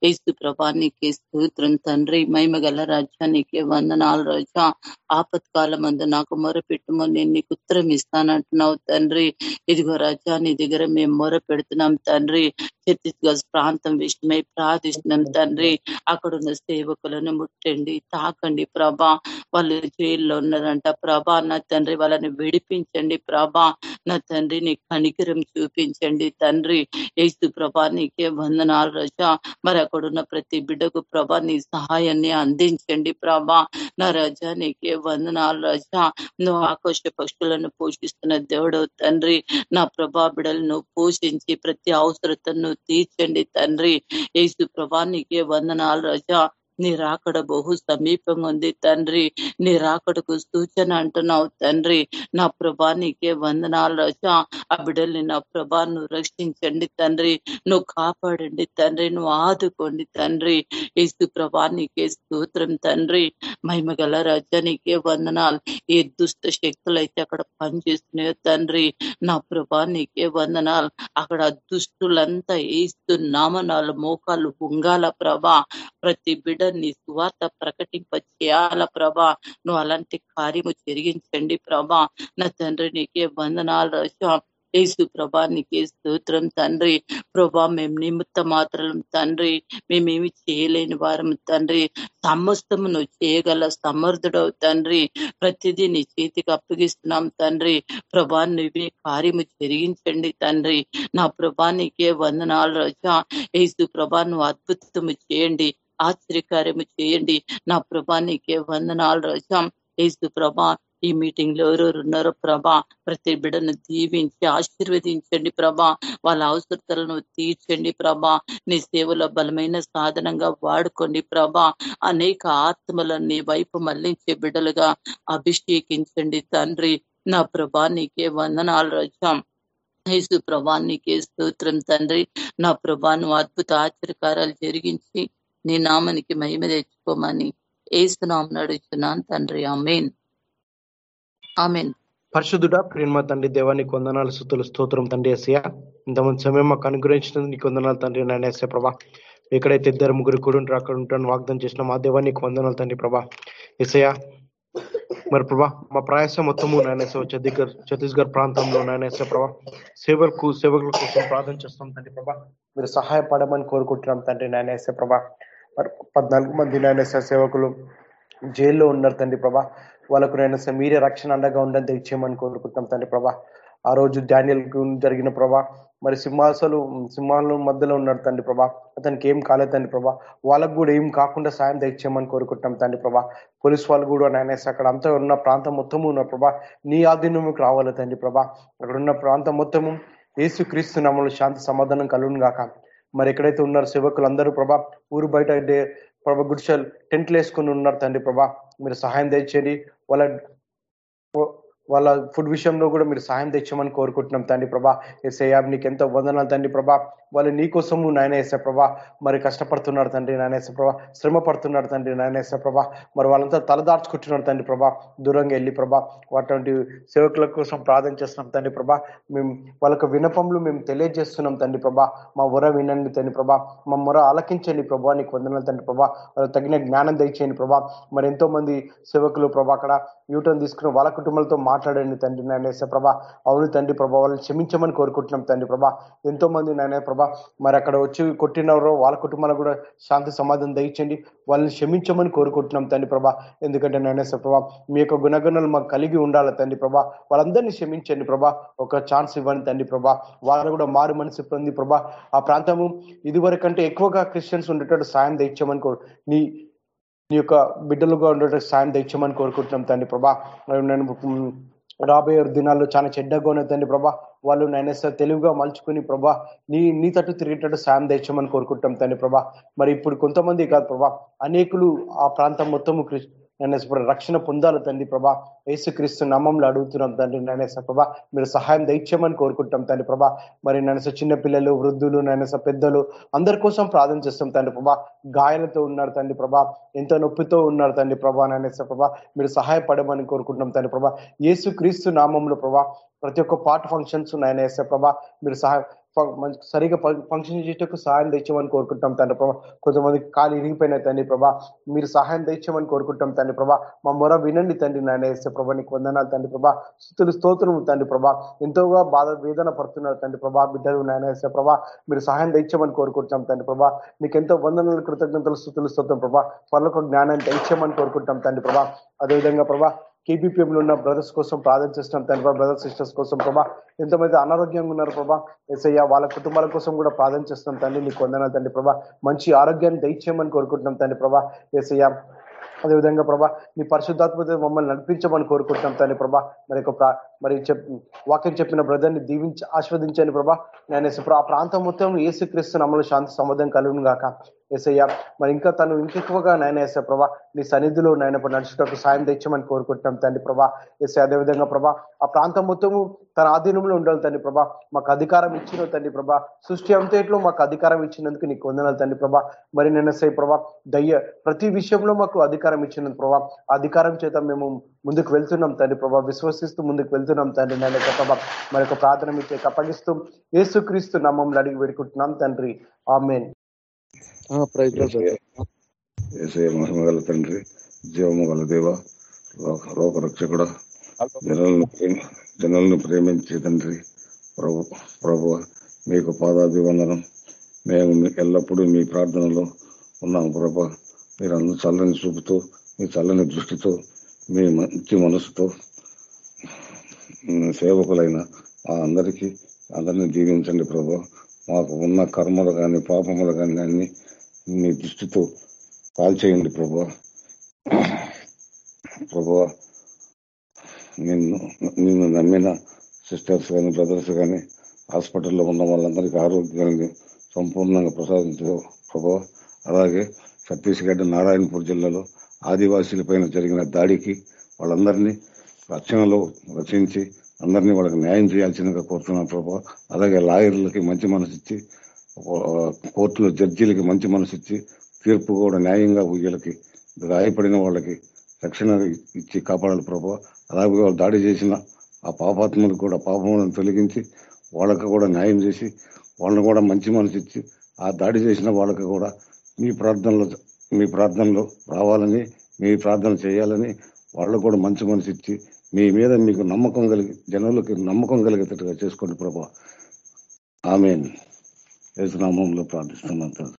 ఏసు ఏసు ప్రభానికి స్తోత్రం తండ్రి మహిమగల రాజ్యానికి వందనాలు రోజా. ఆపత్కాలం అందు నాకు మొరపెట్టుమని నేను నీకు ఉత్తరం ఇస్తానంటున్నావు తండ్రి. ఇదిగో రాజా నీ దగ్గర మేము మొర పెడుతున్నాం తండ్రి. ఛత్తీస్గఢ్ ప్రాంతం విషయమై ప్రార్థిస్తున్నాం తండ్రి. అక్కడున్న సేవకులను ముట్టండి తాకండి ప్రభా. వాళ్ళు జైల్లో ఉన్నారంట ప్రభా. నా తండ్రి వాళ్ళని విడిపించండి ప్రభా. నా తండ్రి నీ కనికరం చూపించండి తండ్రి. ఏసు ప్రభా నీకే వందనాలు రజా. మరి అక్కడున్న ప్రతి బిడ్డకు ప్రభా నీ సహాయాన్ని అందించండి ప్రభా. నా రజా నీకే వందనాలు రజా. నువ్వు ఆకాశ పక్షులను పోషిస్తున్న దేవుడు తండ్రి. నా ప్రభా బిడలను పోషించి ప్రతి అవసరతను తీర్చండి తండ్రి. ఏసు ప్రభా నీకే వందనాలు రజా. నీ రాకడ బహు సమీపంగా ఉంది తండ్రి. నీ రాకడకు సూచన అంటున్నావు తండ్రి. నా ప్రభా నీకే వందనాలు రచ ఆ బిడ్డల్ని నా ప్రభా నువ్వు రక్షించండి తండ్రి. నువ్వు కాపాడండి తండ్రి. నువ్వు ఆదుకోండి తండ్రి. ఏసు ప్రభా నీకే స్తోత్రం తండ్రి. మహిమగల గల నీకే వందనాలు. ఏ దుష్ట శక్తులు అయితే అక్కడ పనిచేస్తున్నాయో తండ్రి. నా ప్రభా నీకే వందనాలు. అక్కడ దుష్టులంతా ఏస్తు నామనాలు మోకాలు పొంగాల ప్రభా. ప్రతి బిడ్డ నీ సువార్త ప్రకటింప చేయాల ప్రభా. నువ్వు అలాంటి కార్యము జరిగించండి ప్రభా. నా తండ్రి నీకే వందనాలు రాశా. ఏసు ప్రభా నీకే స్తోత్రం తండ్రి. ప్రభా మేము నిమిత్త మాత్రం తండ్రి. మేమేమి చేయలేని వారం తండ్రి. సమస్తము నువ్వు చేయగల సమర్థుడవు తండ్రి. ప్రతిదీ నీ చేతికి అప్పగిస్తున్నాం తండ్రి. ప్రభా నువ్వే కార్యము జరిగించండి తండ్రి. నా ప్రభా నీకే వందనాలు రోజా ఏసు ప్రభా నువ్వు అద్భుతము చేయండి. ఆశ్చర్యకార్యము చేయండి. నా ప్రభా నీకే వందనాలు రజాం. ఏసు ప్రభా ఈ మీటింగ్లో ఎవరెవరు ఉన్నారో ప్రభా ప్రతి బిడ్డను దీవించి ఆశీర్వదించండి ప్రభా. వాళ్ళ అవసరతలను తీర్చండి ప్రభా. నీ సేవలో బలమైన సాధనంగా వాడుకోండి ప్రభా. అనేక ఆత్మలను నీ వైపు మళ్ళించే బిడ్డలుగా అభిషేకించండి తండ్రి. నా ప్రభా నీకే వందనాలు రజాం. యేసు ప్రభా నీకే స్తోత్రం తండ్రి. నా ప్రభా నువ్వు అద్భుత ఆశ్చర్యకారాలు జరిగించి నీ నామనికి మహిమ తెచ్చుకోమని ఏసునామను అడుగుతున్నాను తండ్రి. ఆమెన్. ఆమెన్. పరిశుద్ధుడ ప్రేమ తండ్రి దేవానికి వందనాలు సుతులు స్తోత్రం తండ్రి ఎస్య ఇంతమంది సమయం మాకు అనుగ్రహించినందుకు నీకు వందనాలు తండ్రి నాయన ఎస్య ప్రభా. ఎక్కడైతే ఇద్దరు ముగ్గురు కూడా అక్కడ ఉంటాను వాగ్దానం చేసిన మా దేవానికి వందనాలు తండ్రి ప్రభా. ఎస్య మరి ప్రభా మా ప్రయాసం మొత్తము నాయనేశ్వ ఛత్తీస్గఢ్ ఛత్తీస్గఢ్ ప్రాంతంలో నాయనేశ్వ ప్రభా. సేవలకు సేవకుల కోసం ప్రార్థన చేస్తాం తండ్రి ప్రభా. మీరు సహాయపడమని కోరుకుంటున్నాం తండ్రి నాయనేశ్వ ప్రభా. పద్నాలుగు మంది నాయనేశ్వ సేవకులు జైల్లో ఉన్నారు తండ్రి ప్రభా. వాళ్ళకు నేను మీరే రక్షణ అండగా ఉండని తెచ్చేయమని కోరుకుంటున్నాం తండ్రి ప్రభా. ఆ రోజు డానియల్ జరిగిన ప్రభా మరి సింహాసలు సింహాల మధ్యలో ఉన్నాడు తండ్రి ప్రభా. అతనికి ఏం కాలేదు తండ్రి ప్రభా. వాళ్ళకు కూడా ఏం కాకుండా సాయం తెచ్చేయమని కోరుకుంటున్నాం తండ్రి ప్రభా. పోలీస్ వాళ్ళు కూడా నాయనేసి అక్కడ అంతా ఉన్న ప్రాంతం మొత్తము ఉన్న ప్రభా నీ ఆధీనంకి రావాలి తండ్రి ప్రభా. అక్కడ ఉన్న ప్రాంతం మొత్తము ఏసు క్రీస్తు నామలు శాంతి సమాధానం కలుగును గాక. మరి ఎక్కడైతే ఉన్నారు సేవకులు అందరూ ప్రభా ఊరు బయట ప్రభా గుడిసెల్ టెంట్లు వేసుకుని ఉన్నారు తండ్రి ప్రభా. మీరు సహాయం దయచేయండి. వాళ్ళ వాళ్ళ ఫుడ్ విషయంలో కూడా మీరు సాయం తెచ్చామని కోరుకుంటున్నాం తండ్రి ప్రభా. ఎస్ఐయా నీకు ఎంతో వందనాలు తండ్రి ప్రభా. వాళ్ళు నీకోసము నాయన ప్రభా. మరి కష్టపడుతున్నారు తండ్రి నాయన ప్రభా. శ్రమ పడుతున్నారు తండ్రి నాయన వేసే ప్రభా. మరి వాళ్ళంతా తలదార్చుకుంటున్నారు తండ్రి ప్రభా. దూరంగా వెళ్ళి ప్రభా. అటువంటి సేవకుల కోసం ప్రార్థన చేస్తున్నాం తండ్రి ప్రభా. మేము వాళ్ళకు వినపములు మేము తెలియజేస్తున్నాం తండ్రి ప్రభా. మా మొర వినండి తండ్రి ప్రభా. మా మొర ఆలకించండి ప్రభా. నీకు వందనాలు తండ్రి ప్రభా. వాళ్ళకి తగిన జ్ఞానం దయచేయండి ప్రభా. మరి ఎంతో మంది సేవకులు ప్రభా అక్కడ యూటర్న్ తీసుకుని వాళ్ళ కుటుంబాలతో మాట్లాడండి తండ్రి నాయన ప్రభా. అవును తండ్రి ప్రభా వాళ్ళని క్షమించమని కోరుకుంటున్నాం తండ్రి ప్రభా. ఎంతో మంది నాయన ప్రభా మరి అక్కడ వచ్చి కొట్టినవరో వాళ్ళ కుటుంబాలకు కూడా శాంతి సమాధానం దయచండి వాళ్ళని క్షమించమని కోరుకుంటున్నాం తండ్రి ప్రభా. ఎందుకంటే నాయనేశ్వర ప్రభా మీ యొక్క గుణగణాలు మాకు కలిగి ఉండాలి తండ్రి ప్రభా. వాళ్ళందరినీ క్షమించండి ప్రభా. ఒక ఛాన్స్ ఇవ్వండి తండ్రి ప్రభా. వాళ్ళు కూడా మారు మనసు పొంది ప్రభా. ఆ ప్రాంతము ఇదివరకంటే ఎక్కువగా క్రిస్టియన్స్ ఉండేటట్టు సాయం తెచ్చామని నీ నీ యొక్క బిడ్డలుగా ఉండేటట్టు సాయం తెచ్చమని కోరుకుంటున్నాం తండ్రి ప్రభా. మరి నేను రాబోయే దినాల్లో చాలా చెడ్డగా ఉన్న తండ్రి ప్రభా వాళ్ళు నైనా తెలివిగా మలుచుకుని ప్రభా నీ నీ తట్టు తిరిగేటట్టు సాయం తెచ్చమని కోరుకుంటాం తండ్రి ప్రభా. మరి ఇప్పుడు కొంతమంది కాదు ప్రభా అనేకులు ఆ ప్రాంతం మొత్తము నన్ను నైనా రక్షణ పొందాలి తండ్రి ప్రభా. యేసుక్రీస్తు నామంలో అడుగుతున్నాం తండ్రి నైనా ప్రభా. మీరు సహాయం దయచేయమని కోరుకుంటాం తండ్రి ప్రభా. మరి నైనా చిన్న పిల్లలు వృద్ధులు నైనా పెద్దలు అందరి కోసం ప్రార్థన చేస్తాం తండ్రి ప్రభా. గాయాలతో ఉన్నారు తండ్రి ప్రభా. ఎంతో నొప్పితో ఉన్నారు తండ్రి ప్రభా నైనా ప్రభా. మీరు సహాయపడమని కోరుకుంటున్నాం తండ్రి ప్రభా. యేసుక్రీస్తు నామంలో ప్రభా. ప్రతి ఒక్క పార్ట్ ఫంక్షన్స్ నాయన ప్రభా. మీరు సహాయ మంచి సరిగా ఫంక్షన్ చేసేటకు సహాయం తెచ్చామని కోరుకుంటాం తండ్రి ప్రభా. కొంతమంది కాలు ఇరిగిపోయినాయి తండ్రి ప్రభా. మీరు సహాయం తెచ్చామని కోరుకుంటాం తండ్రి ప్రభా. మా మొర వినండి తండ్రి నాయన వేస్తే ప్రభా. నీకు వందనాలు తండ్రి ప్రభా. స్థుతులు స్తోత్రము తండ్రి ప్రభా. ఎంతోగా బాధ వేదన పడుతున్నారు తండ్రి ప్రభా. బిడ్డలు నాయన వేస్తే ప్రభా. మీరు సహాయం తెచ్చామని కోరుకుంటాం తండ్రి ప్రభా. నీకు ఎంతో వందనాలు కృతజ్ఞతలు స్థుతులు స్తోత్రం ప్రభా. వాళ్ళకు జ్ఞానాన్ని తెచ్చామని కోరుకుంటాం తండ్రి ప్రభా. అదేవిధంగా ప్రభా కేబీపీఎంలో ఉన్న బ్రదర్స్ కోసం ప్రార్థన చేస్తున్నాం తండ్రి బ్రదర్స్ సిస్టర్స్ కోసం ప్రభా. ఎంతమంది అనారోగ్యంగా ఉన్నారు ప్రభా. ఎస్ఐయా వాళ్ళ కుటుంబాల కోసం కూడా ప్రార్థన చేస్తున్నాం తండ్రి నీకు వందనాలు తండ్రి ప్రభా. మంచి ఆరోగ్యాన్ని దయచేయమని కోరుకుంటున్నాం తండ్రి ప్రభా. ఎస్ఐయా అదేవిధంగా ప్రభా నీ పరిశుద్ధాత్మత మమ్మల్ని నడిపించమని కోరుకుంటున్నాం తండ్రి ప్రభా. మరి ఒక మరి చెప్ వాక్యం చెప్పిన బ్రదర్ని దీవించి ఆస్వాదించండి ప్రభా. నేను ఆ ప్రాంతం మొత్తం ఏసుక్రీస్తు నమ్మలు శాంతి సమాధానం కలుగును గాక. ఏసయ్యా మరి ఇంకా తను ఇంకెక్కువగా నాయన వేసే ప్రభా నీ సన్నిధిలో నాయన నడుచుటకు సాయం తెచ్చమని కోరుకుంటున్నాం తండ్రి ప్రభా. వేసే అదేవిధంగా ప్రభా ఆ ప్రాంతం మొత్తము తన ఆధీనంలో ఉండాలి తండ్రి ప్రభా. మాకు అధికారం ఇచ్చిన తండ్రి ప్రభా. సృష్టి అంతేట్లో మాకు అధికారం ఇచ్చినందుకు నీకు వందనాలు తండ్రి ప్రభా. మరి నేను సై ప్రభా దయ్య ప్రతి విషయంలో మాకు అధికారం ఇచ్చినందుకు ప్రభా. అధికారం చేత మేము ముందుకు వెళ్తున్నాం తండ్రి ప్రభా. విశ్వసిస్తూ ముందుకు వెళ్తున్నాం తండ్రి నేను ప్రభా. మరి ఒక ప్రార్థన ఇచ్చే కప్పగిస్తూ ఏసుక్రీస్తు నమ్మంలో అడిగి వేడుకుంటున్నాం తండ్రి. ఆమెన్. ఏసయ మహిమ గల తండ్రి జీవము గల దేవ లోక రక్షకుడ జనులను జనులను ప్రేమించే తండ్రి ప్రభు ప్రభు మీకు పాదాభివందనం. మేము ఎల్లప్పుడూ మీ ప్రార్థనలో ఉన్నాము ప్రభు. మీరు అందరూ చల్లని చూపుతూ మీ చల్లని దృష్టితో మీ మంచి మనసుతో సేవకులైన ఆ అందరికీ అందరినీ దీవించండి ప్రభు. మాకు ఉన్న కర్మలు కానీ పాపములు కానీ అన్ని మీ దృష్టితో కాల్చేయండి ప్రభు. ప్రభు నిన్ను నిన్ను నమ్మిన సిస్టర్స్ కానీ బ్రదర్స్ కానీ హాస్పిటల్లో ఉన్న వాళ్ళందరికీ ఆరోగ్యాన్ని సంపూర్ణంగా ప్రసాదించు ప్రభు. అలాగే ఛత్తీస్గఢ్ నారాయణపూర్ జిల్లాలో ఆదివాసీలపైన జరిగిన దాడికి వాళ్ళందరినీ రక్షణలో రచించి అందరినీ వాళ్ళకి న్యాయం చేయాల్సిందిగా కోరుతున్నాను ప్రభు. అలాగే లాయర్లకి మంచి మనసు ఇచ్చి కోర్టులో జడ్జీలకి మంచి మనసు ఇచ్చి తీర్పు కూడా న్యాయంగా ఉయ్యలకి గాయపడిన వాళ్ళకి రక్షణ ఇచ్చి కాపాడాలి ప్రభా. అలాగే వాళ్ళు దాడి చేసిన ఆ పాపాత్మలకు కూడా పాపములను తొలగించి వాళ్ళకి కూడా న్యాయం చేసి వాళ్ళని కూడా మంచి మనసు ఇచ్చి ఆ దాడి చేసిన వాళ్ళకి కూడా మీ ప్రార్థనలో మీ ప్రార్థనలో రావాలని మీ ప్రార్థన చేయాలని వాళ్ళకు కూడా మంచి మనసు ఇచ్చి మీ మీద మీకు నమ్మకం కలిగి జనులకి నమ్మకం కలిగేటట్టుగా చేసుకోండి ప్రభా. ఆమె నామంలో ప్రార్థిస్తున్నాను